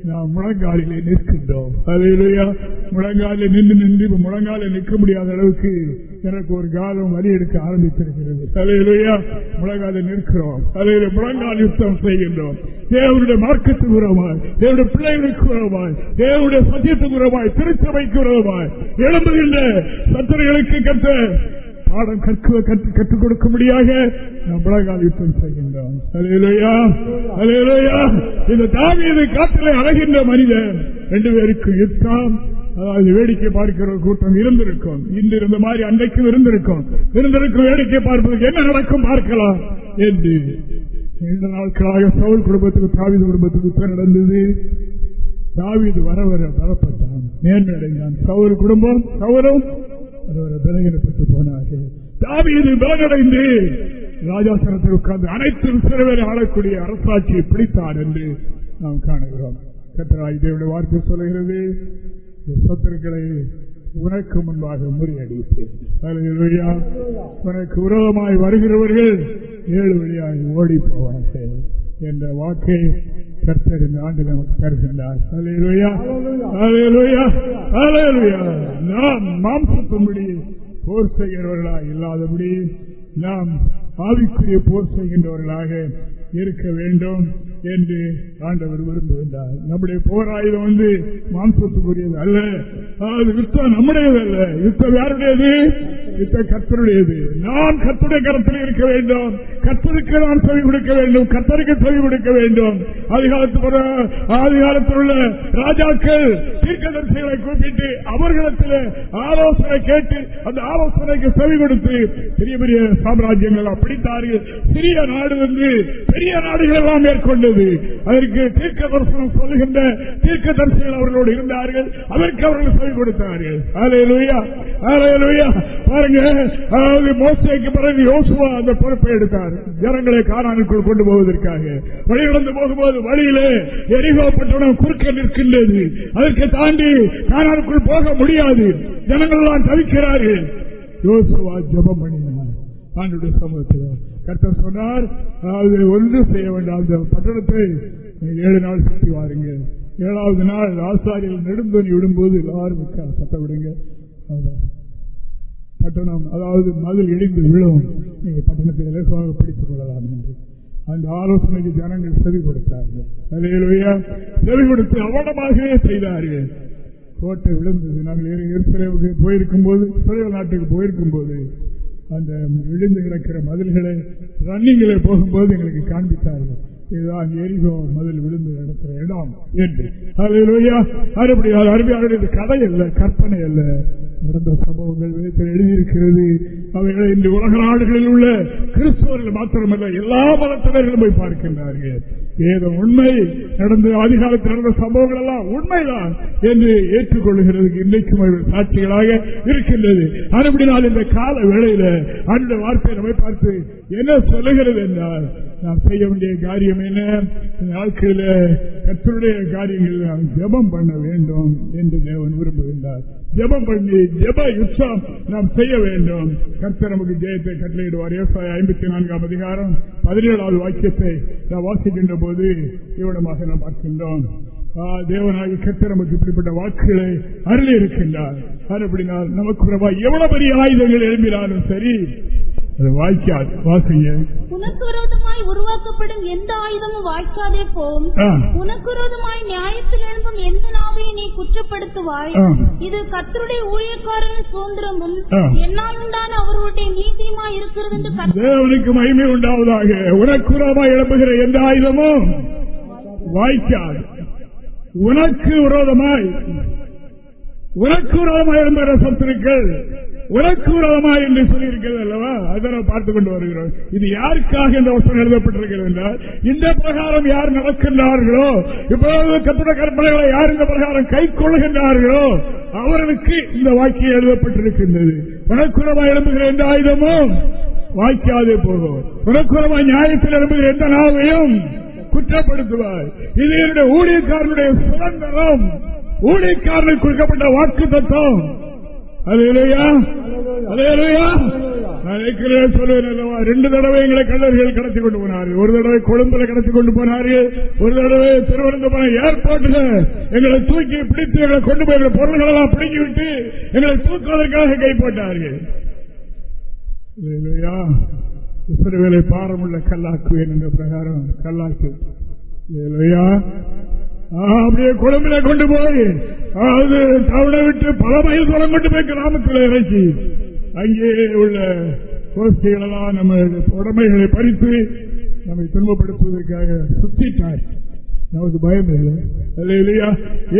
நாம் முழங்காலிலே நிற்கின்றோம் ஹalleluya. முழங்காலில் நின்று நின்று இப்ப முழங்காலில் நிற்க முடியாத அளவுக்கு எனக்கு ஒரு காலம் வலி எடுக்க ஆரம்பித்திருக்கிறது. ஹalleluya. முழங்காலில் நிற்கிறோம். அதில் முழங்கால் யுத்தம் செய்கின்றோம். தேவனுடைய மார்க்கத்துக்கு உரமாய் தேவனுடைய பிள்ளைகளுக்கு உரமாய் தேவனுடைய சத்தியத்துக்கு உரமாய் திருச்சபைக்கு உரமாய் எழும்புகின்ற சத்திரைகளுக்கு கற்ற பாடம் கற்க கற்று- கற்றுக் கொடுக்கும்படியாக நாம் முழங்கால் யுத்தம் செய்கின்றோம். அலையிலோயா அலையிலோயா இந்த தாவியதை காற்றிலே அழகின்ற மனிதன் ரெண்டு பேருக்கு யுத்தம் அதாவது வேடிக்கை பார்க்கிற ஒரு கூட்டம் இருந்திருக்கும். இன்று இருந்த மாதிரி அன்றைக்கும் இருந்திருக்கும். இருந்திருக்கும் வேடிக்கை பார்ப்பதற்கு என்ன நடக்கும் பார்க்கலாம். என்று நீண்ட நாட்களாக சவுல் குடும்பத்துக்கு தாவிது குடும்பத்துக்கு நடந்தது. தாவிது வர வர பலப்பட்டான். மேன்மையடைந்தான். சவுல் குடும்பம் சவுலும் வர பலகீனப்பட்டு போனார்கள். தாவிது பலனடைந்து ராஜாசனத்தில் உட்கார்ந்து அனைத்து சிறுவரை ஆளக்கூடிய அரசாட்சியை பிடித்தார் என்று நாம் காணுகிறோம். கத்தராய் தேவனுடைய வார்த்தை சொல்லுகிறது. சொத்திருக்களை உனக்கு முன்பாக முறியடிப்பேன் அல்லேலூயா. உனக்கு உறவமாய் வருகிறவர்கள் ஏழு வழியாய் ஓடி போவார்கள் என்ற வாக்கை கர்த்தர் இந்த ஆண்டு நமக்கு தருகின்றார். நாம் மாம்சத்தும்படி போர் செய்கிறவர்களாக இல்லாதபடி நாம் ஆவிக்குரிய போர் செய்கின்றவர்களாக இருக்க வேண்டும். என்று ஆண்டவர் விரும்புகின்றார். நம்முடைய போராயுதம் வந்து மாம்சத்துக்குரியது அல்ல. அதாவது யுத்தம் நம்முடையது அல்ல. யுத்தம் யாருடையது? யுத்தம் கத்தருடையது நான் கத்துடைய கருத்தில் இருக்க வேண்டும். கத்தருக்கு நான் செவி கொடுக்க வேண்டும். கத்தருக்கு செவி கொடுக்க வேண்டும். அதிகாலத்து ஆதிகாலத்தில் உள்ள ராஜாக்கள் தீர்க்கதரிசிகளை கூப்பிட்டு அவர்களிடத்தில் ஆலோசனை கேட்டு அந்த ஆலோசனைக்கு செவி கொடுத்து பெரிய பெரிய சாம்ராஜ்யங்கள் அப்படித்தார்கள். சிறிய நாடு வந்து பெரிய நாடுகள் எல்லாம் மேற்கொண்டு மேற்கொண்டது அதற்கு தீர்க்க தரிசனம் சொல்லுகின்ற தீர்க்க தரிசனம் அவர்களோடு இருந்தார்கள். அதற்கு அவர்கள் சொல்லிக் கொடுத்தார்கள். பாருங்க அதாவது மோசைக்கு பிறகு யோசுவா அந்த பொறுப்பை எடுத்தார். ஜனங்களை காணானுக்குள் கொண்டு போவதற்காக. வழி நடந்து போகும்போது வழியிலே எரிகோ பட்டணம் குறுக்க நிற்கின்றது. அதற்கு தாண்டி காணானுக்குள் போக முடியாது. ஜனங்கள் எல்லாம் தவிக்கிறார்கள். யோசுவா ஜபம் பண்ணினார். ஆண்டுடைய சமூகத்தில். கர்த்தர் சொன்னார் அது ஒன்று செய்ய வேண்டாம். அந்த பட்டணத்தை ஏழு நாள் சுற்றி வாருங்க ஏழாவது நாள் ஆசாரியில் நெடுந்தொனி விடும்போது எல்லாரும் சட்ட விடுங்க பட்டணம் அதாவது மதில் இடிந்து விழும். நீங்கள் பட்டணத்தை இலகுவாக பிடித்துக் கொள்ளலாம் என்று. அந்த ஆலோசனைக்கு ஜனங்கள் செவி கொடுத்தார்கள். செவி கொடுத்து அவனமாகவே செய்தார்கள். கோட்டை விழுந்தது. நாங்கள் எருசலேவுக்கு போயிருக்கும் போது சுழல் நாட்டுக்கு போயிருக்கும் போது அந்த விழுந்து கிடக்கிற மதில்களை ரன்னிங்கில போகும்போது எங்களுக்கு காண்பித்தார்கள். இதுதான் எரிகோ மதில் விழுந்து கிடக்கிற இடம் என்று. அறுபடியால் அருமையாக கதை அல்ல கற்பனை அல்ல. நடந்த சம்பவங்கள் வேதத்தில் எழுதியிருக்கிறது. அவைகளை இன்று உலக நாடுகளில் உள்ள கிறிஸ்தவர்கள் மாத்திரமல்ல எல்லா மதத்தினர்களும் போய் பார்க்கின்றார்கள். வேதம் உண்மை நடந்த அதிகாலத்தில் நடந்த சம்பவங்கள் எல்லாம் உண்மைதான் என்று ஏற்றுக்கொள்கிறதுக்கு இன்றைக்கும் சாட்சிகளாக இருக்கின்றது. மறுபடினால் இந்த கால வேளையில அந்த வார்த்தை நம்மை பார்த்து என்ன சொல்லுகிறது என்றால் நாம் செய்ய வேண்டிய காரியம் என்ன? வாழ்க்கையில கத்தருடைய காரியங்கள் நாம் ஜபம் பண்ண வேண்டும் என்று தேவன் விரும்புகின்றார். ஜபம் பண்ணி ஜப யுத்தம் நாம் செய்ய வேண்டும் கர்த்தர் நமக்கு ஜெயத்தை கட்டளையிடுவார் விவசாய ஐம்பத்தி நான்காம் அதிகாரம் பதினேழாவது வாக்கியத்தை நாம் வாசிக்கின்ற போது இவ்விடமாக நாம் பார்க்கின்றோம் தேவனாகி கர்த்தர் நமக்கு இப்படிப்பட்ட வாக்குகளை அருள் இருக்கின்றார் அப்படினால் நமக்கு பிரபா எவ்வளவு பெரிய ஆயுதங்கள் எழுப்பினாலும் சரி அது வாய்க்காது வாசிங்க உனக்கு விரோதமாய் உருவாக்கப்படும் எந்த ஆயுதமும் வாய்க்காதே போம். உனக்கு விரோதமாய் நியாயத்தில் எழும்பும் எந்த நாவையும் நீ குற்றப்படுத்துவாய். இது கத்தருடைய ஊழியக்காரன் சுதந்திரமும். என்னால் உண்டான அவருடைய நீதியுமாய் இருக்கிறது என்று தேவனுக்கு மகிமை உண்டாவதாக. உனக்கு விரோதமாய் எழுப்புகிற எந்த ஆயுதமும் வாய்க்காது உனக்கு விரோதமாய். உனக்கு விரோதமாய் எழும்புகிற சத்துருக்கள் உனக்கு விரோதமாய் என்று சொல்லியிருக்கிறது அல்லவா? அதை நாம் பார்த்துக் கொண்டு வருகிறோம். இது யாருக்காக இந்த வசனம் எழுதப்பட்டிருக்கிறது என்றால் இந்த பிரகாரம் யார் நடக்கின்றார்களோ இப்பொழுது கத்திர கற்பனைகளை யார் இந்த பிரகாரம் கை கொள்கின்றார்களோ அவர்களுக்கு இந்த வாக்கியம் எழுதப்பட்டிருக்கின்றது. உனக்குறமாய் எழுப்புகிற எந்த ஆயுதமும் வாய்க்காதே போகும் உனக்குறமாய் நியாயத்தில் எழுப்புகிற எந்த நாவையும் குற்றப்படுத்துவார் இது என்னுடைய ஊழியக்காரனுடைய சுதந்திரம். ஊழியக்காரனுக்கு கொடுக்கப்பட்ட வாக்கு தத்துவம் ரெண்டு தடவை எங்களை கல்லர்கள் கடத்தி கொண்டு போனார்கள். ஒரு தடவை கொழும்புல கடத்தி கொண்டு போனார்கள். ஒரு தடவை திருவனந்தபுரம் ஏர்போர்ட்ல எங்களை தூக்கி பிடித்து எங்களை கொண்டு போய் எங்களை பொருள்கள் எல்லாம் பிடிக்கிவிட்டு எங்களை தூக்குவதற்காக கை போட்டார்கள். வேலை பாரமுள்ள கல்லாக்குவேன் என்ற பிரகாரம் கல்லாக்கு. அப்படியே குழம்புல கொண்டு போய் அதாவது டவுனை விட்டு பல மைல் தூரம் கொண்டு போய் கிராமத்தில் இறக்கி அங்கே உள்ள கோஷ்டிகளெல்லாம் நம்ம உடமைகளை பறித்து நம்மை துன்பப்படுத்துவதற்காக சுத்திட்டார். நமக்கு பயம் இல்லை இல்லையா?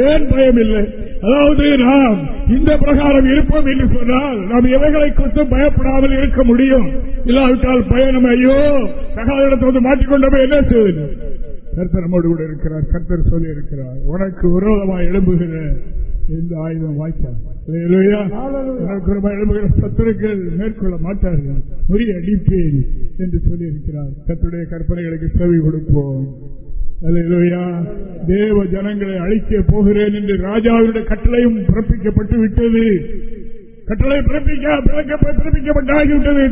ஏன் பயம் இல்லை அதாவது நாம் இந்த பிரகாரம் இருப்போம் என்று சொன்னால் நாம் எவைகளை குறித்து பயப்படாமல் இருக்க முடியும். இல்லாவிட்டால் பயம் நம்ம ஐயோ தகாத இடத்தை வந்து மாற்றிக்கொண்டோமே என்ன செய்வது? கர்த்தர் நம்மோடு கூட இருக்கிறார் கர்த்தர் சொல்லி இருக்கிறார் உனக்கு விரோதமாக எழும்புகிற இந்த ஆயுதம் வாய்க்கால். எழும்புகிற சத்துருக்கள் மேற்கொள்ள மாட்டார்கள். முறியடிப்பேன் என்று சொல்லி இருக்கிறார் கத்துடைய கற்பனைகளுக்கு செவி கொடுப்போம். தேவ ஜனங்களை அழிக்க போகிறேன் என்று ராஜாவுடைய கட்டளையும் பிறப்பிக்கப்பட்டு விட்டது. கட்டளை பிறப்பிக்க பிறப்பிக்கப்பட்டாகிவிட்டது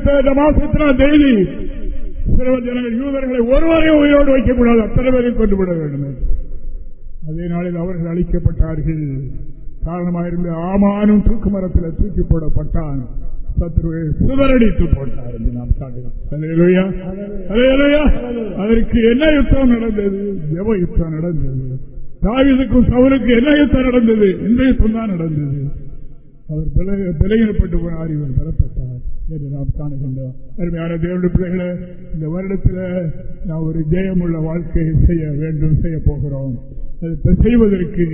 மாசத்தினால் டெய்லி ஜனங்கள் யூதர்களை ஒருவரையும் உயிரோடு வைக்கக்கூடாது அத்தனை பேரை கொண்டுவிட வேண்டும். அதே நாளில் அவர்கள் அழிக்கப்பட்டார்கள். காரணமாக இருந்த ஆமானும் தூக்கு மரத்தில் தூக்கி போடப்பட்டான். சத்ருவை சிதறடித்து போட்டார் என்று நாம் அதற்கு என்ன யுத்தம் நடந்தது? ஜெவ யுத்தம் நடந்தது? தாவிதுக்கும் சவருக்கு என்ன யுத்தம் நடந்தது? இந்த யுத்தம் தான் நடந்தது. அவர் விலகினப்பட்டு போனார் இவர் பெறப்பட்டார் என்று நாம் காணுகின்றோம். அருமையான தேவனுடைய பிள்ளைகளை இந்த வருடத்தில் நாம் ஒரு ஜெயமுள்ள வாழ்க்கையை செய்ய வேண்டும் செய்ய போகிறோம். அதை செய்வதற்கு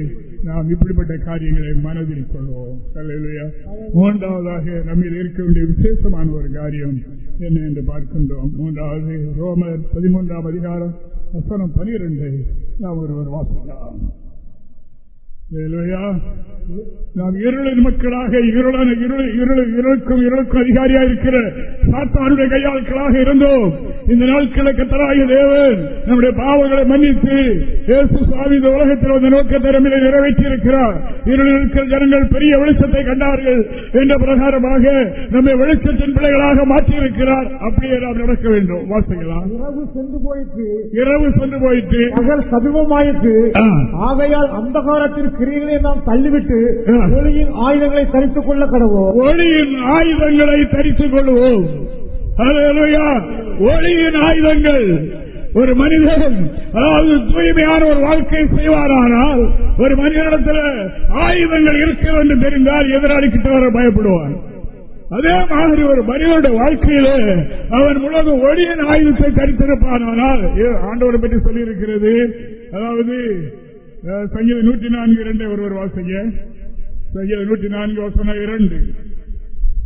நாம் இப்படிப்பட்ட காரியங்களை மனதில் கொள்வோம். மூன்றாவதாக நம்மில் இருக்க வேண்டிய விசேஷமான ஒரு காரியம் என்ன என்று பார்க்கின்றோம். மூன்றாவது ரோமர் பதிமூன்றாம் அதிகாரம் வசனம் பனிரெண்டு நாம் ஒருவர் வாசிக்கலாம். நாம் இருளின் மக்களாக இருளான இருளுக்கும் இருளுக்கும் அதிகாரியாக இருக்கிற சாத்தானுடைய கையாட்களாக இருந்தோம். இந்த நாட்களை கத்தராகிய தேவன் நம்முடைய பாவங்களை மன்னித்து இயேசு சுவாமி இந்த உலகத்தில் வந்த நோக்க திறமையை நிறைவேற்றி இருக்கிறார் இருளில் இருக்கிற ஜனங்கள் பெரிய வெளிச்சத்தை கண்டார்கள் என்ற பிரகாரமாக நம்மை வெளிச்சத்தின் பிள்ளைகளாக மாற்றியிருக்கிறார். அப்படியே நாம் நடக்க வேண்டும். வாசிக்கலாம். இரவு சென்று போயிட்டு இரவு சென்று போயிட்டு பகல் சதுவமாயிற்று ஆகையால் அந்தகாரத்தின் கிரிகளை நாம் தள்ளிவிட்டு ஒளியின் ஆயுதங்களை தரித்துக் கொள்ள கடவோம் ஒளியின் ஆயுதங்களை தரித்துக் கொள்வோம். ஒளியின் ஆயுதங்கள். ஒரு மனிதன் அதாவது தூய்மையான ஒரு வாழ்க்கை செய்வாரானால் ஒரு மனிதனிடத்தில் ஆயுதங்கள் இருக்கிறது என்று தெரிந்தால் எதிராளி கிட்ட வர பயப்படுவான். அதே மாதிரி ஒரு மனிதனுடைய வாழ்க்கையில அவன் முழுவதும் ஒளியின் ஆயுதத்தை தரித்திருப்பானால் ஆண்டவரை பற்றி சொல்லியிருக்கிறது அதாவது சங்கீத நூற்றி நான்கு இரண்டை ஒருவர் வாசிங்க. சங்கீத நூற்றி நான்கு வசனம் இரண்டு.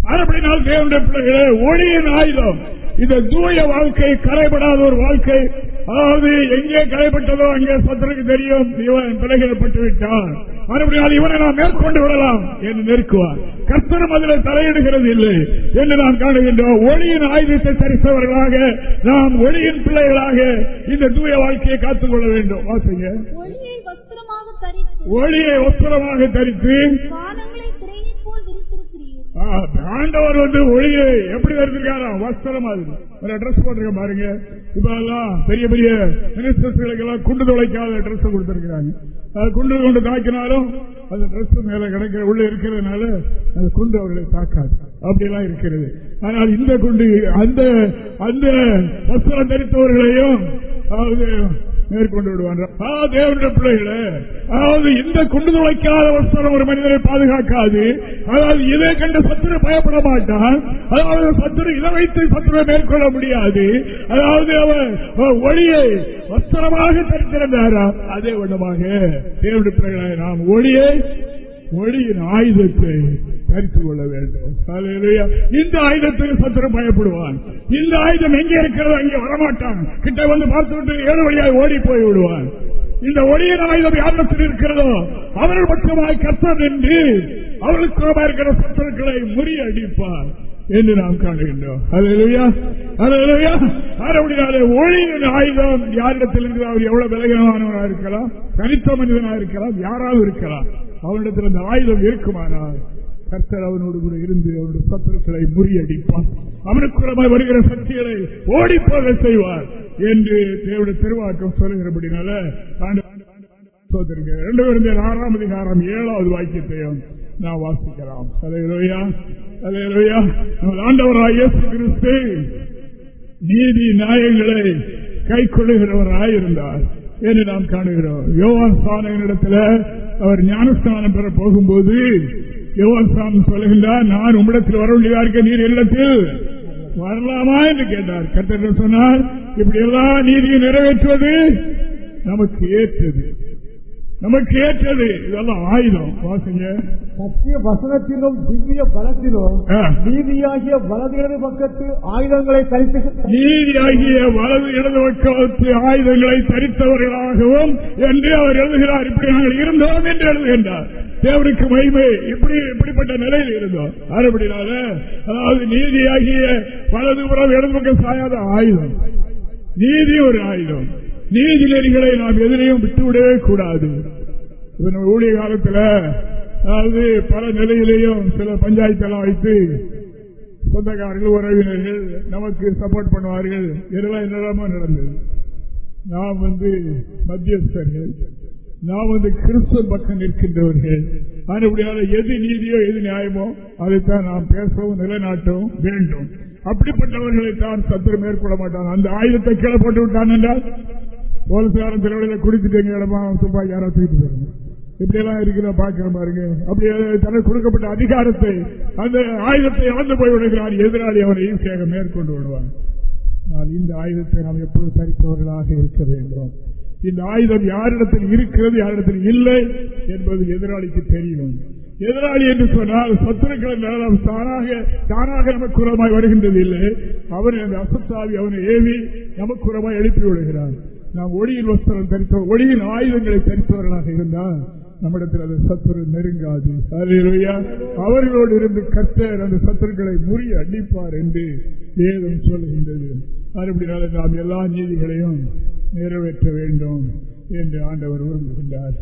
அப்படினால் தேவனுடைய பிள்ளைகளே ஒளியின் ஆயுதம். இந்த தூய வாழ்க்கை கரைபடாத ஒரு வாழ்க்கை. அதாவது எங்கே கரைப்பட்டதோ அங்கே சத்தருக்கு தெரியும். இவன் பிள்ளைகள் விட்டான் மறுபடியும் இவனை நாம் மேற்கொண்டு விடலாம் என்று நெருக்குவார். கர்த்தரும் அதில் தலையிடுகிறது இல்லை என்று நாம் காணுகின்றோம். ஒளியின் ஆயுதத்தை தரித்தவர்களாக நாம் ஒளியின் பிள்ளைகளாக இந்த தூய வாழ்க்கையை காத்துக் கொள்ள வேண்டும். வாசிங்க. ஒளியை வஸ்திரமாக தரித்து ஆண்டவர் வந்து ஒளியை எப்படி தரித்திருக்காரா வஸ்திரம் மாதிரி ஒரு ட்ரெஸ் போட்டிருக்க பாருங்க. இப்ப எல்லாம் பெரிய பெரிய மினிஸ்டர்ஸ்களுக்கு எல்லாம் குண்டு தொலைக்காத ட்ரெஸ் கொடுத்திருக்கிறாங்க. அது குண்டு கொண்டு தாக்கினாலும் அந்த ட்ரெஸ் மேல கிடைக்கிற உள்ள இருக்கிறதுனால அது குண்டு அவர்களை தாக்காது. அப்படியெல்லாம் இருக்கிறது. ஆனால் இந்த குண்டு அந்த அந்த வஸ்திரம் தரித்தவர்களையும் அதாவது மேற்கொண்டு விடுவான். தேவனுடைய பிள்ளைகளே அதாவது இந்த குண்டு துளைக்காத வஸ்திரம் ஒரு மனிதனை பாதுகாக்காது. அதாவது இதை கண்டு சத்துரு பயப்பட மாட்டான். அதாவது சத்துரு இதை வைத்து சத்துரை மேற்கொள்ள முடியாது. அதாவது அவர் ஒளியை வஸ்திரமாக தரித்திருந்தாரா? அதே விடமாக தேவனுடைய பிள்ளைகளை நாம் ஒளியை ஒளியின் ஆயுதத்தை தரித்துக் கொள்ள வேண்டும் இந்த ஆயுதத்தில் சத்திரம் பயப்படுவான். இந்த ஆயுதம் எங்கே இருக்கிறதோ அங்கே வரமாட்டான். கிட்ட வந்து பார்த்துவிட்டு ஏழு வழியாக ஓடி போய் விடுவான் இந்த ஒளியின் ஆயுதம் யாரிடத்தில் இருக்கிறதோ அவர்கள் பட்சமாய் கத்தம் என்று அவர்களுக்கு இருக்கிற சத்துருக்களை முறியடிப்பார் என்று நாம் காணுகின்றோம். ஒளியின் ஆயுதம் யாரிடத்தில் இருக்கிற அவர் எவ்வளவு விலகமானவராக இருக்கலாம் தனித்த மனிதனாக இருக்கலாம் யாராவது இருக்கலாம். அவனிடத்தில் அந்த ஆயுதம் இருக்குமானால் கர்த்தர் அவனோடு கூட இருந்து அவனுடைய சத்துருக்களை முறியடிப்பார். அவனுக்குறமாய் வருகிற சக்திகளை ஓடிப்போக செய்வார் என்று தேவனுடைய திருவாக்கம் சொல்லுகிறபடினால ரெண்டு பேரும் ஆறாம் அதிகாரம் ஏழாவது வாக்கியத்தையும் நான் வாசிக்கலாம். அலையா அலையா ஆண்டவராய் இயேசு கிறிஸ்து நீதி நியாயங்களை கை கொள்ளுகிறவராயிருந்தார் என்று நாம் காணுகிறோம். யோவான் ஸ்தானிடத்தில் அவர் ஞானஸ்தானம் பெற போகும்போது யோவான் சொல்லுகின்றார் நான் உம்மிடத்தில் வர வேண்டியதா இருக்க நீர் இல்லத்தில்? வரலாமா? என்று கேட்டார். கத்தர் சொன்னார்? இப்படி எல்லாம் நீதியை நிறைவேற்றுவது நமக்கு ஏற்றது. நமக்கு ஏற்றது இதெல்லாம் ஆயுதம். வாசிங்க. சத்திய வசனத்திலும் திவ்ய பலத்திலும் நீதியாகிய வலது இடது பக்கத்து ஆயுதங்களை தரித்து நீதியாகிய வலது இடது பக்கத்து ஆயுதங்களை தரித்தவர்களாகவும் என்று அவர் எழுதுகிறார். இப்படி நாங்கள் இருந்தோம் என்று எழுதுகின்றார். தேவனுக்கு மகிமை. இப்படி இப்படிப்பட்ட நிலையில் இருந்தோம். அதுபடினால அதாவது நீதியாகிய வலது புறம் இடது பக்கம் சாயாத ஆயுதம். நீதி ஒரு ஆயுதம். நீதி நெறிகளை நாம் எதிரையும் விட்டுவிடவே கூடாது. ஊழிய காலத்தில் அதாவது பல நிலையிலேயும் சில பஞ்சாயத்தெல்லாம் வைத்து சொந்தக்காரர்கள் உறவினர்கள் நமக்கு சப்போர்ட் பண்ணுவார்கள். இதெல்லாம் என்னெல்லாமோ நடந்தது. நாம் வந்து மத்தியஸ்தர்கள் நாம் வந்து கிறிஸ்தவ பக்கம் நிற்கின்றவர்கள். அதுபடியால எது நீதியோ எது நியாயமோ அதைத்தான் நாம் பேசவும் நிலைநாட்டவும் வேண்டும். அப்படிப்பட்டவர்களை தான் சத்திரம் மேற்கொள்ள மாட்டான். அந்த ஆயுதத்தை கீழே போட்டு விட்டான் என்றால் போலீஸ்காரன் திருவிழையில குடித்துட்டு இடமா சும்மா யாராவது தூக்கிட்டு போறாங்க இப்படி எல்லாம் இருக்கிற பாக்கிற பாருங்க. அப்படி தனக்கு கொடுக்கப்பட்ட அதிகாரத்தை அந்த ஆயுதத்தை இழந்து போய் விடுகிறார். எதிராளி அவனை ஈஸியாக மேற்கொண்டு விடுவான் ஆனால் இந்த ஆயுதத்தை நாம் எப்பொழுது தரித்தவர்களாக இருக்க வேண்டும்? இந்த ஆயுதம் யாரிடத்தில் இருக்கிறது யாரிடத்தில் இல்லை என்பது எதிராளிக்கு தெரியும். எதிராளி என்று சொன்னால் சத்துருக்கள் நலம் தானாக தானாக நமக்கு உரமாய் வருகின்றது இல்லை. அவன் அந்த அசத்தாவி அவனை ஏவி நமக்கு உரமாய் எழுப்பி விடுகிறான். நாம் ஒளியின் வஸ்திரம் தரித்த ஒளியின் ஆயுதங்களை தரித்தவர்களாக இருந்தால் நம்மிடத்தில் அந்த சத்துரு நெருங்காது. அவர்களோடு இருந்து கத்தர் அந்த சத்துருக்களை முறி அடிப்பார் என்று வேதம் சொல்கின்றது அப்படினால நாம் எல்லா நீதிகளையும் நிறைவேற்ற வேண்டும் என்று ஆண்டவர் விரும்புகின்றார்.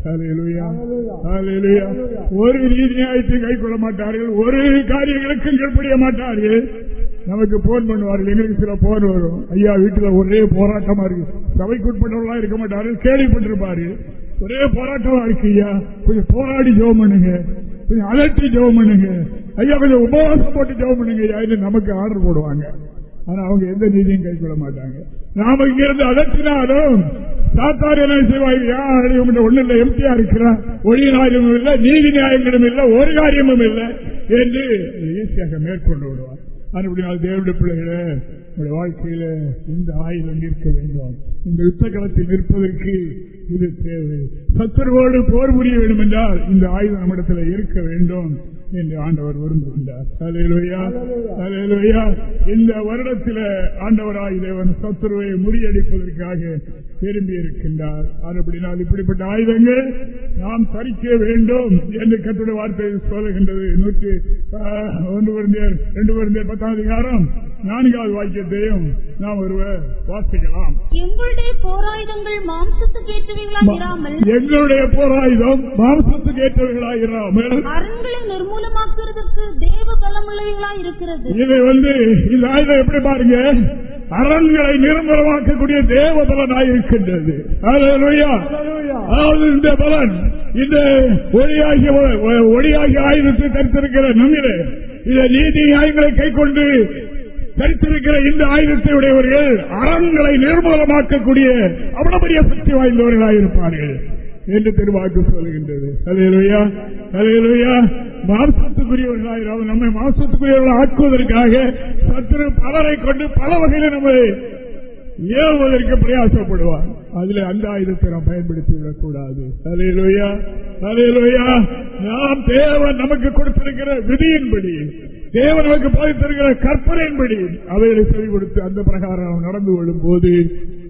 ஒரு நீதி நியாயத்தை கைகொள்ள மாட்டார்கள் ஒரு காரியங்களுக்கும் கீழ்படிய மாட்டார்கள். நமக்கு போன் பண்ணுவார்கள். எங்களுக்கு சில போன் வரும். ஐயா வீட்டுல ஒரே போராட்டமா இருக்கு. சபைக்கு உட்பட்டவர்களா இருக்க மாட்டாரு கேள்விப்பட்டிருப்பாரு. ஒரே போராட்டமா இருக்கு ஐயா. கொஞ்சம் போராடி ஜோம் பண்ணுங்க. கொஞ்சம் அலட்டி ஜோம் பண்ணுங்க. ஐயா கொஞ்சம் உபவாசம் போட்டு ஜோம் பண்ணுங்க ஐயா. நமக்கு ஆர்டர் போடுவாங்க. ஆனா அவங்க எந்த நீதியும் கை கொள்ள மாட்டாங்க. நாம இங்க இருந்து அதட்டினாலும் சாத்தார் என்ன செய்வாங்க ஒண்ணு இல்ல எம்டியா இருக்கிறான் ஒளி நியாயமும் இல்லை நீதி நியாயங்களும் இல்லை ஒரு காரியமும் இல்லை என்று ஈஸியாக மேற்கொண்டு விடுவார். அப்படினால் தேவடைய பிள்ளைகளே உங்களுடைய வாழ்க்கையில இந்த ஆயுதம் இருக்க வேண்டும். இந்த யுத்த களத்தில் நிற்பதற்கு இது தேவை. சத்தர்களோடு போர் புரிய வேண்டும் என்றால் இந்த ஆயுதம் நம்மிடத்தில் இருக்க வேண்டும் என்று ஆண்டவர் விரும்புகின்றார். இந்த வருடத்தில் ஆண்டவராய் தேவன் சத்துருவை முறியடிப்பதற்காக திரும்பி இருக்கின்றார் அப்படினால் இப்படிப்பட்ட ஆயுதங்கள் நாம் தரிக்க வேண்டும் என்று கட்டுரை வார்த்தை சொல்லுகின்றது. நூற்றி ஒன்று ரெண்டு வருந்தியர் பத்தாம் அதிகாரம் நான்காவது வாக்கியத்தையும் நாம் ஒருவர் வாசிக்கலாம். எங்களுடைய போராயுதங்கள் மாம்சத்துக்கு ஏற்றவைகளாயிராமல் எங்களுடைய போராயுதம் மாம்சத்துக்கு ஏற்றவைகளாயிராமல் அரண்களை நிர்மூலமாக்குறதுக்கு தேவ பலமுள்ளவைகளாய் இருக்கிறது. இதை வந்து இந்த ஆயுதம் எப்படி பாருங்க? அரண்களை நிரந்தரமாக்கக்கூடிய தேவ பலனாய் இருக்கின்றது அதாவது இந்த பலன் இந்த ஒளியாகிய ஒளியாகிய ஆயுதத்தை தரித்திருக்கிற நம்மிலே இந்த நீதி நியாயங்களை கை கொண்டு தரித்திருக்கிற இந்த ஆயுதத்தை உடையவர்கள் அரண்களை நிர்மூலமாக்கக்கூடிய அவ்வளவு பெரிய சக்தி வாய்ந்தவர்களாக இருப்பார்கள் என்று திருவாக்கு சொல்லுகின்றது. அலையலுயா அலையலுயா மாம்சத்துக்குரியவர்களாக நம்மை மாசத்துக்குரியவர்களை ஆக்குவதற்காக சத்துரு பலரை கொண்டு பல வகையில் நம்மை ஏவுவதற்கு பிரயாசப்படுவார். அதுல அந்த ஆயுதத்தை நாம் பயன்படுத்தி விடக்கூடாது அலையலுயா அலையலுயா நாம் தேவன் நமக்கு கொடுத்திருக்கிற விதியின்படி தேவன் நமக்கு பாதித்திருக்கிற கற்பனையின்படி அவைகளை செவி கொடுத்து அந்த பிரகாரம் நடந்து கொள்ளும் போது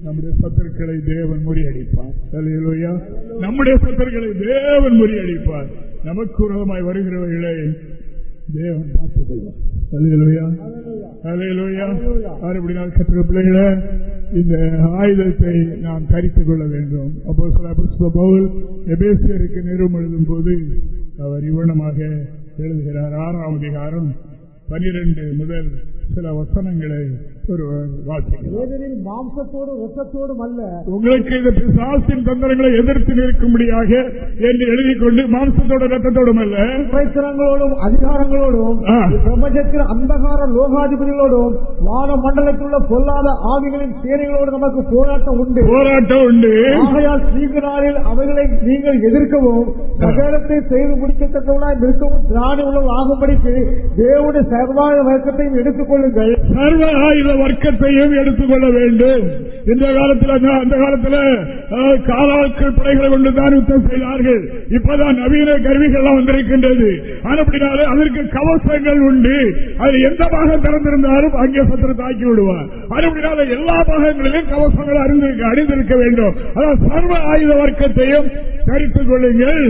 நம்முடைய சத்தர்களை தேவன் முறியடிப்பார். அலையலுயா நம்முடைய சத்தர்களை தேவன் முறியடிப்பார். நமக்கு வருகிறவர்களை தேவன் பார்த்துக் கொள்வார் பிள்ளைகளை இந்த ஆயுதத்தை நாம் தரித்துக் கொள்ள வேண்டும். அப்போ பவுல் எபேசியருக்கு நிறுவனம் எழுதும் போது அவர் இவ்வளமாக எழுதுகிறார். ஆறாம் அதிகாரம் பனிரெண்டு முதல் சில வசனங்களை ஒருவர் வாசிக்கிறார் மாம்சத்தோடு ரத்தத்தோடும் அல்ல. உங்களுக்கு இந்த பிசாசின் தந்திரங்களை எதிர்த்து நிற்கும்படியாக என்று எழுதி கொண்டு மாம்சத்தோட ரத்தத்தோடும் அல்ல. பிரச்சனங்களோடும் அதிகாரங்களோடும் பிரபஞ்சத்தில் அந்தகார லோகாதிபதிகளோடும் வான மண்டலத்தில் பொல்லாத ஆவிகளின் சேனைகளோடு நமக்கு போராட்டம் உண்டு. போராட்டம் உண்டு. ஆகையால் சீக்கிராரில் அவைகளை நீங்கள் எதிர்க்கவும் சகலத்தை செய்து முடிக்கத்தக்கவனாய் நிற்கவும் திராணி உள்ள ஆகும்படிக்கு தேவனுடைய சர்வாய வர்க்கத்தையும் எடுத்துக் கொள்ளுங்கள் சர்வ ஆயுத வர்க்கத்தையும் எடுத்துக்கொள்ள வேண்டும். இந்த காலத்தில் அந்த காலத்தில் காலாட்கள் படைகளை கொண்டுதான் யுத்தம் செய்தார்கள். இப்பதான் நவீன கருவிகள் வந்திருக்கின்றது. அப்படினாலே அதற்கு கவசங்கள் உண்டு. அது எந்த பாகம் திறந்திருந்தாலும் அங்கே சத்திர தாக்கி விடுவார். அப்படினால எல்லா பாகங்களிலும் கவசங்கள் அறிந்திருக்க அணிந்திருக்க வேண்டும். அதாவது சர்வ ஆயுத வர்க்கத்தையும் தரித்துக் கொள்ளுங்கள்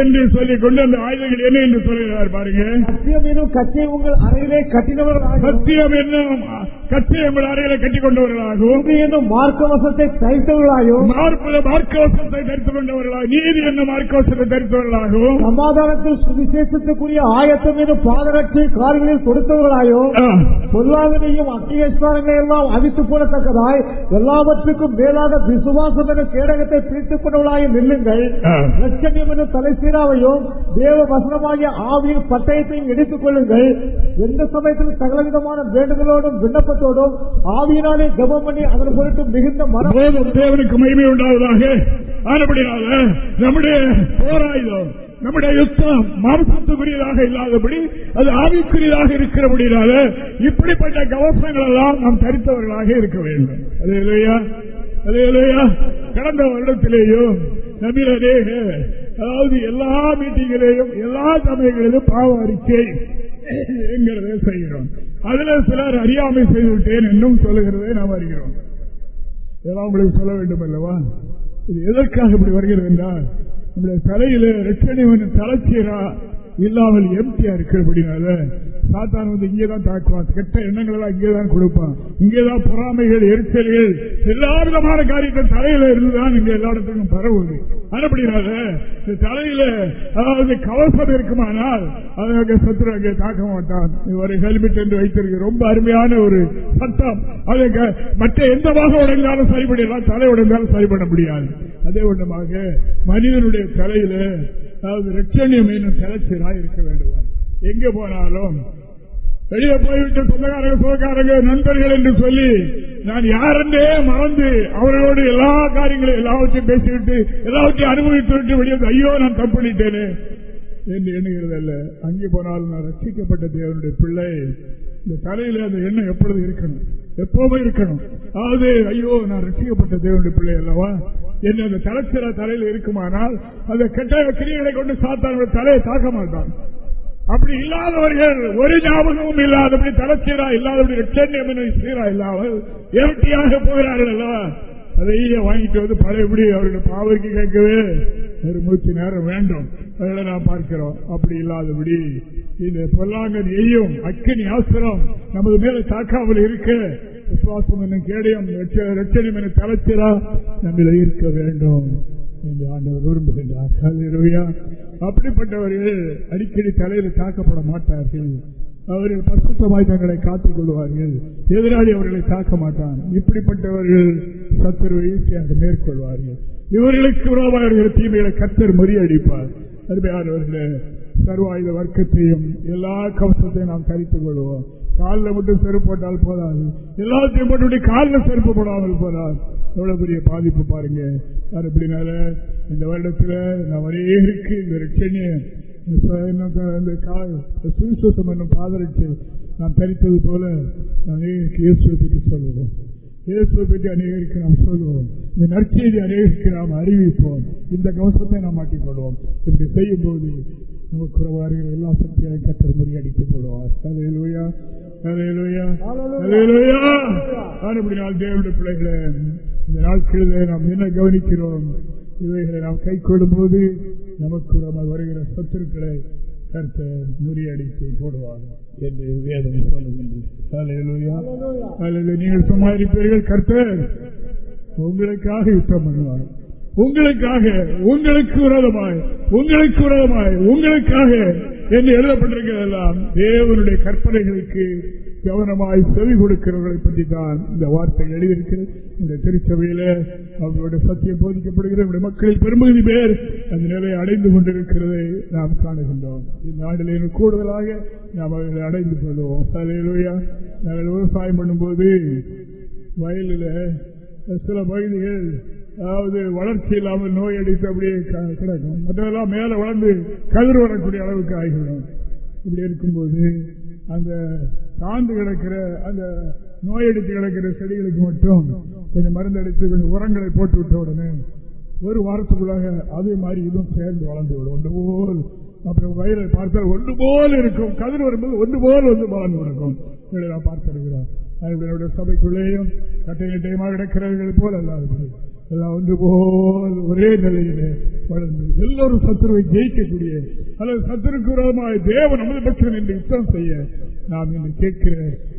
என்று சொல்லிக் கொண்டு அந்த ஆயுதங்கள் என்ன என்று சொல்லுகிறார் பாருங்க. சத்தியம் எனும் உங்கள் அறையிலே கட்டினவர்களாக சத்தியம் என்னும் கட்சி எங்கள் அறையில கட்டிக் கொண்டவர்களாகவும் என்னும் மார்க்கவசத்தை தைத்தவர்களாயும் மார்பில மார்க்கவசத்தை தரித்து கொண்டவர்களாக நீதி என்ன மார்க்கவசத்தை தரித்தவர்களாகவும் சமாதானத்தில் சுவிசேஷத்துக்குரிய ஆயத்தம் எனும் பாதரட்சி கார்களில் கொடுத்தவர்களாயும் ஆ, பொல்லாதனையும் அக்கியஸ்தானங்களை எல்லாம் அழித்து போடத்தக்கதாய் எல்லாவற்றுக்கும் மேலாக விசுவாசம் என கேடகத்தை பிரித்துக் கொண்டவர்களாயும் நில்லுங்கள். லட்சணியம் என்ற தலைசீராவையும் தேவ வசனமாகிய ஆவியின் பட்டயத்தையும் எடுத்துக் கொள்ளுங்கள். எந்த சமயத்திலும் சகலவிதமான விதமான வேண்டுதலோடும் விண்ணப்பத்தோடும் ஆவியினாலே ஜபம் பண்ணி அதன் பொருட்டு மிகுந்த மனம். தேவனுக்கு மகிமை உண்டாவதாக. ஆனபடினால நம்முடைய போராயுதம் நம்முடைய யுத்தம் மாம்சத்துக்குரியதாக இல்லாதபடி அது ஆவிக்குரியதாக இருக்கிறபடினால இப்படிப்பட்ட கவசங்கள் எல்லாம் நாம் தரித்தவர்களாக இருக்க வேண்டும். அதே இல்லையா அதே இல்லையா கடந்த வருடத்திலேயும் நம்மில் அதாவது எல்லா மீட்டிங்கிலேயும் எல்லா சமயங்களிலும் பாவ அறிக்கை என்கிறதை செய்கிறோம். அதுல சிலர் அறியாமை செய்துவிட்டேன் இன்னும் சொல்லுகிறதை நாம் அறிகிறோம். இதெல்லாம் உங்களுக்கு சொல்ல வேண்டும் அல்லவா இது எதற்காக இப்படி வருகிறது என்றால் நம்முடைய தலையில ரட்சணிவன் தலைச்சீரா இல்லாமல் எம்டியா இருக்கிறபடினால சாத்தான் வந்து இங்கேதான் தாக்குவான். கெட்ட எண்ணங்கள் எல்லாம் இங்கேதான் கொடுப்பான். இங்கேதான் பொறாமைகள் எரிச்சல்கள் எல்லா விதமான காரியங்கள் தலையில இருந்துதான் இங்க எல்லா இடத்துக்கும் பரவுது. அதுபடினால தலையில அதாவது கவசம் இருக்குமானால் அதை சத்துரு அங்கே தாக்க மாட்டான். ஒரு ஹெல்மெட் என்று வைத்திருக்க ரொம்ப அருமையான ஒரு சட்டம் அதை மற்ற எந்த வாக உடைந்தாலும் சரிபடலாம் தலை உடைந்தாலும் சரிபட முடியாது. அதே ஒன்றமாக மனிதனுடைய தலையில அதாவது ரட்சணியம் என்னும் தலைச்சீராக இருக்க வேண்டும்? எங்க போனாலும்? வெளியே போய்விட்டு சொந்தக்காரங்க சொந்தக்காரங்க நண்பர்கள் என்று சொல்லி நான் யாரென்றே மறந்து அவர்களோடு எல்லா காரியங்களையும் எல்லாவற்றையும் பேசிவிட்டு எல்லாவற்றையும் அனுபவித்து விட்டு வெளியே ஐயோ நான் தப்பு என்று எண்ணுகிறது அல்ல அங்கே போனாலும் நான் ரட்சிக்கப்பட்ட தேவனுடைய பிள்ளை. இந்த தலையில அந்த எண்ணம் எப்பொழுது இருக்கணும்? எப்பவுமே இருக்கணும். அதாவது ஐயோ நான் ரசிக்கப்பட்ட தேவனுடைய பிள்ளை அல்லவா? என்ன அந்த தலைச்சிற தலையில் இருக்குமானால் அந்த கெட்ட கிரியைகளை கொண்டு சாத்தான் தலையை தாக்க மாட்டான். அப்படி இல்லாதவர்கள் ஒரு ஞாபகமும் இல்லாதபடி தலைச்சீரா இல்லாதபடி ரட்சண்யம் சீரா இல்லாமல் எவட்டியாக போகிறார்கள் அல்லவா? அதையே வாங்கிட்டு வந்து பழையபடி அவருடைய பாவைக்கு கேட்கவே ஒரு மூச்சு நேரம் வேண்டும். அதில் நாம் பார்க்கிறோம். அப்படி இல்லாதபடி இந்த பொல்லாங்கன் எய்யும் அக்கினி ஆசிரம் நமது மேல தாக்காமல் இருக்க விசுவாசம் என்னும் கேடயம் ரட்சணம் என தலைச்சிரா நம்மில் இருக்க வேண்டும் என்று ஆண்டவர் விரும்புகின்றார். அப்படிப்பட்டவர்கள் அடிக்கடி தலையில் தாக்கப்பட மாட்டார்கள். அவர்கள் பசுத்தமாய் தங்களை காத்துக் கொள்வார்கள். எதிராளி அவர்களை தாக்க மாட்டான். இப்படிப்பட்டவர்கள் சத்துருவை ஈஸியாக மேற்கொள்வார்கள். இவர்களுக்கு உறவாளர்கள் தீமைகளை கத்தர் முறியடிப்பார். அருமையானவர்களே சர்வாயுத வர்க்கத்தையும் எல்லா கவசத்தையும் நாம் தரித்துக் கொள்வோம். காலில் மட்டும் செருப்பு போட்டால் போதாது. எல்லாத்தையும் போட்டு காலில் செருப்பு போடாமல் போதாது. எவ்வளவு பெரிய பாதிப்பு பாருங்க. அப்படினால இந்த வருடத்துல நான் அநேகருக்கு இந்த ரட்சணிய சுவிசேஷம் என்னும் பாதரட்சி நாம் தரித்தது போல அநேகருக்கு இயேசுவை பற்றி சொல்லுவோம். இயேசுவை பற்றி அநேகருக்கு நாம் சொல்லுவோம். இந்த நற்செய்தி அநேகருக்கு நாம் அறிவிப்போம். இந்த கவசத்தை நாம் மாட்டிக்கொள்வோம் இப்படி செய்யும் போது நமக்கு உறவார்கள் எல்லா சக்திகளையும் கத்திர முறியடித்து போடுவார். அலையலுயா அப்படினால் தேவனுடைய பிள்ளைகளை இந்த நாட்களில் நாம் என்ன கவனிக்கிறோம்? இவைகளை நாம் கை போது நமக்கு நம்ம வருகிற சத்துருக்களை கருத்த முறியடித்து போடுவார் என்று வேதம் சொல்லுகின்றது. நீங்கள் சும்மா இருப்பீர்கள் கர்த்தர். உங்களுக்காக யுத்தம் பண்ணுவார். உங்களுக்காக உங்களுக்கு விரோதமாய் உங்களுக்கு விரோதமாய் உங்களுக்காக என்று எழுதப்பட்டிருக்கிறதெல்லாம் தேவனுடைய கற்பனைகளுக்கு கவனமாய் செவி கொடுக்கிறவர்களை பற்றி தான் இந்த வார்த்தை எழுதியிருக்கிறது. இந்த திருச்சபையில அவர்களுடைய சத்தியம் போதிக்கப்படுகிற நம்முடைய மக்களில் பெரும்பகுதி பேர் அந்த நிலையை அடைந்து கொண்டிருக்கிறதை நாம் காணுகின்றோம். இந்த ஆண்டில் கூடுதலாக நாம் அவர்களை அடைந்து கொள்வோம். தலையிலா நாங்கள் விவசாயம் பண்ணும்போது வயலில் சில பகுதிகள் அதாவது வளர்ச்சி இல்லாமல் நோய் அடித்து அப்படியே கிடக்கும். மற்றவெல்லாம் மேல வளர்ந்து கதிர் வரக்கூடிய அளவுக்கு ஆகிவிடும். இப்படி இருக்கும்போது அந்த தாழ்ந்து கிடக்கிற அந்த நோயடித்து கிடக்கிற செடிகளுக்கு மட்டும் கொஞ்சம் மருந்து அடித்து கொஞ்சம் உரங்களை போட்டு விட்ட உடனே ஒரு வாரத்துக்குள்ளாக அதே மாதிரி இதுவும் சேர்ந்து வளர்ந்து விடும் ஒன்று போல் அப்புறம் வயலை பார்த்தால் ஒன்று போல் இருக்கும். கதிர் வரும்போது ஒன்று போல் வந்து வளர்ந்து இருக்கும் நான் பார்த்திருக்கிறோம் என்னுடைய சபைக்குள்ளேயும் கட்டை நிட்டயமாக கிடக்கிறவர்கள் போல் அல்லாது எல்லாம் ஒன்று போல் ஒரே நிலையில வளர்ந்து எல்லோரும் சத்துருவை ஜெயிக்கக்கூடிய அல்லது சத்துருக்கு விரோதமாக தேவ நமது பட்சம் என்று யுத்தம் செய்ய நாம் இன்று கேட்கிற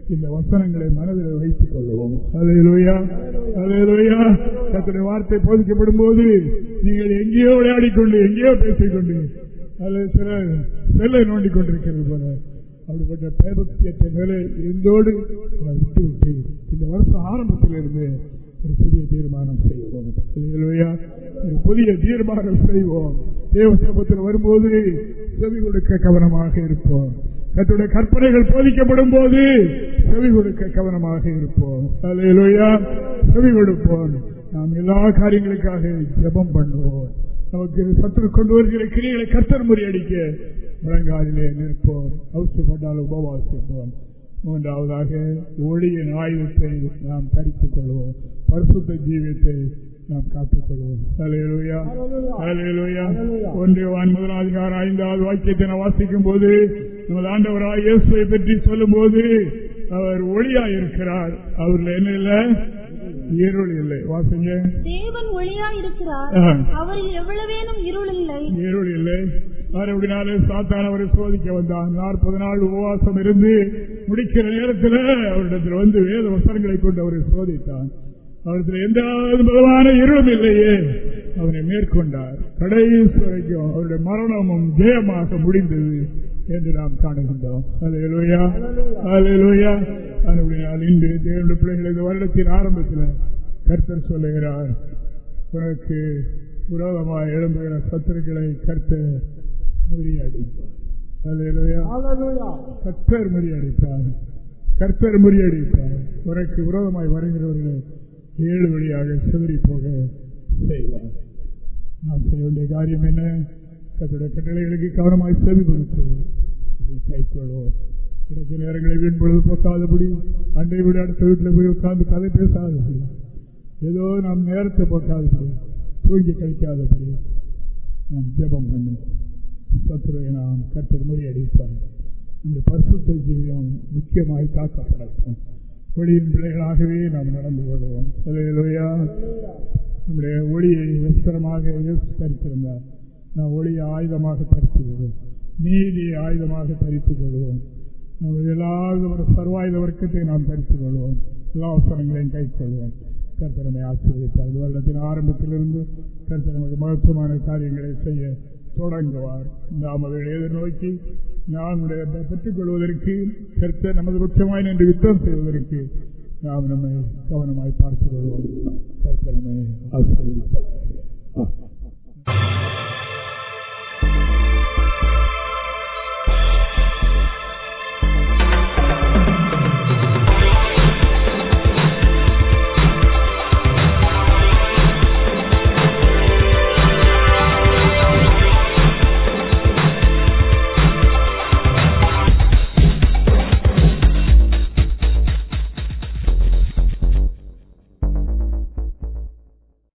இந்த வசனங்களை மனதில் வைத்துக் கொள்வோம். அலையலோயா அலையலோயா கத்துடைய வார்த்தை போதிக்கப்படும் போது நீங்கள் எங்கேயோ விளையாடிக்கொண்டு எங்கேயோ பேசிக்கொண்டு அல்லது சில செல்லை நோண்டிக் கொண்டிருக்கிறது போல அப்படிப்பட்ட பயபக்தியற்ற நிலை இருந்தோடு விட்டுவிட்டு இந்த வருஷம் ஆரம்பத்தில் இருந்து ஒரு புதிய தீர்மானம் செய்வோம். ஒரு புதிய தீர்மானம் செய்வோம். தேவ சமூகத்தில் வரும்போது செவி கொடுக்க கவனமாக இருப்போம். கத்துடைய கற்பனைகள் போதிக்கப்படும் போது செவி கொடுக்க கவனமாக இருப்போம். தலையிலோயா செவி கொடுப்போம். நாம் எல்லா காரியங்களுக்காக ஜபம் பண்ணுவோம். நமக்கு சத்துரு கொண்டு வருகிற கிரிகளை கர்த்தர் முறியடிக்க முழங்காலிலே நிற்போம். அவசியப்பட்டால் உபவாசிப்போம். மூன்றாவதாக ஒளியின் ஆயுதத்தை நாம் தரித்துக் கொள்வோம். பரிசுத்த ஜீவியத்தை நாம் காத்துக்கொள்வோம். ஒன்றியவான் முதலாதிகார ஐந்தாவது வாக்கியத்தை நான் வாசிக்கும் போது நமது ஆண்டவராய் இயேசுவை பற்றி சொல்லும் போது அவர் ஒளியா இருக்கிறார். அவர்ல என்ன இல்லை? இருள் இல்லை. வாசிங்க. தேவன் ஒளியா இருக்கிறார். அவரில் எவ்வளவேனும் இருள் இல்லை. இருள் இல்லை. மறுபடினாலே சாத்தான் அவரை சோதிக்க வந்தான். நாற்பது நாள் உபவாசம் இருந்து முடிக்கிற நேரத்தில் அவரிடத்தில் வந்து வேத வசனங்களை கொண்டு அவரை சோதித்தான். அவரிடத்தில் எந்த விதமான இருளும் இல்லையே. அவனை மேற்கொண்டார். கடைசி வரைக்கும் அவருடைய மரணமும் ஜெயமாக முடிந்தது என்று நாம் காணுகின்றோம். அலையலோயா அலையலோயா அதுபடினால் இன்று தேவனுடைய பிள்ளைகள் இந்த வருடத்தின் ஆரம்பத்தில் கர்த்தர் சொல்லுகிறார். உனக்கு விரோதமாக எழும்புகிற சத்துருக்களை கர்த்தர் முறியடிப்பார். கர்த்தர் முறியடிப்பார். கர்த்தர் முறியடிப்பார். உனக்கு விரோதமாய் வருகிறவர்களை ஏழு வழியாக சிதறி போக செய்வார். நாம் செய்ய வேண்டிய காரியம் என்ன? கத்துடைய கட்டளைகளுக்கு கவனமாய் செவி கொடுத்து கைக்கொள்வோம் கிடைச்ச நேரங்களை வீண் பொழுது போக்காதபடி அண்டை விட அடுத்த வீட்டில் போய் உட்கார்ந்து கதை பேசாதபடி ஏதோ நாம் நேரத்தை போக்காதபடி தூங்கி கழிக்காதபடி நாம் ஜபம் பண்ணும் சத்துருவை நாம் கற்று முறியடிப்பார். நம்முடைய பரிசுத்த ஜீவியம் முக்கியமாய் காக்கப்படட்டும். ஒளியின் பிள்ளைகளாகவே நாம் நடந்து கொள்வோம். நம்முடைய ஒளியை வஸ்திரமாக தரித்திருந்தார். நாம் ஒளியை ஆயுதமாக தரித்துக் கொள்வோம் நீதியை ஆயுதமாக தரித்துக் கொள்வோம் நம்ம எல்லா சர்வாயுத வர்க்கத்தை நாம் தரித்துக் கொள்வோம் எல்லா அவசரங்களையும் கைக்கொள்வோம். கொள்வோம் ஆசீர்வதிப்பார். ஆசிரியப்பார் வருடத்தின் ஆரம்பத்திலிருந்து கர்த்தர் மகத்துவமான காரியங்களை செய்ய தொடங்குவார். நாம் அவர்களை எதிர்நோக்கி நாம் பெற்றுக் கொள்வதற்கு கர்த்தர் நமது பட்சமாய் நின்று யுத்தம் செய்வதற்கு நாம் நம்மை கவனமாய் பார்த்துக் கொள்வோம். கர்த்தர் நம்மை ஆசீர்வதிப்பார்.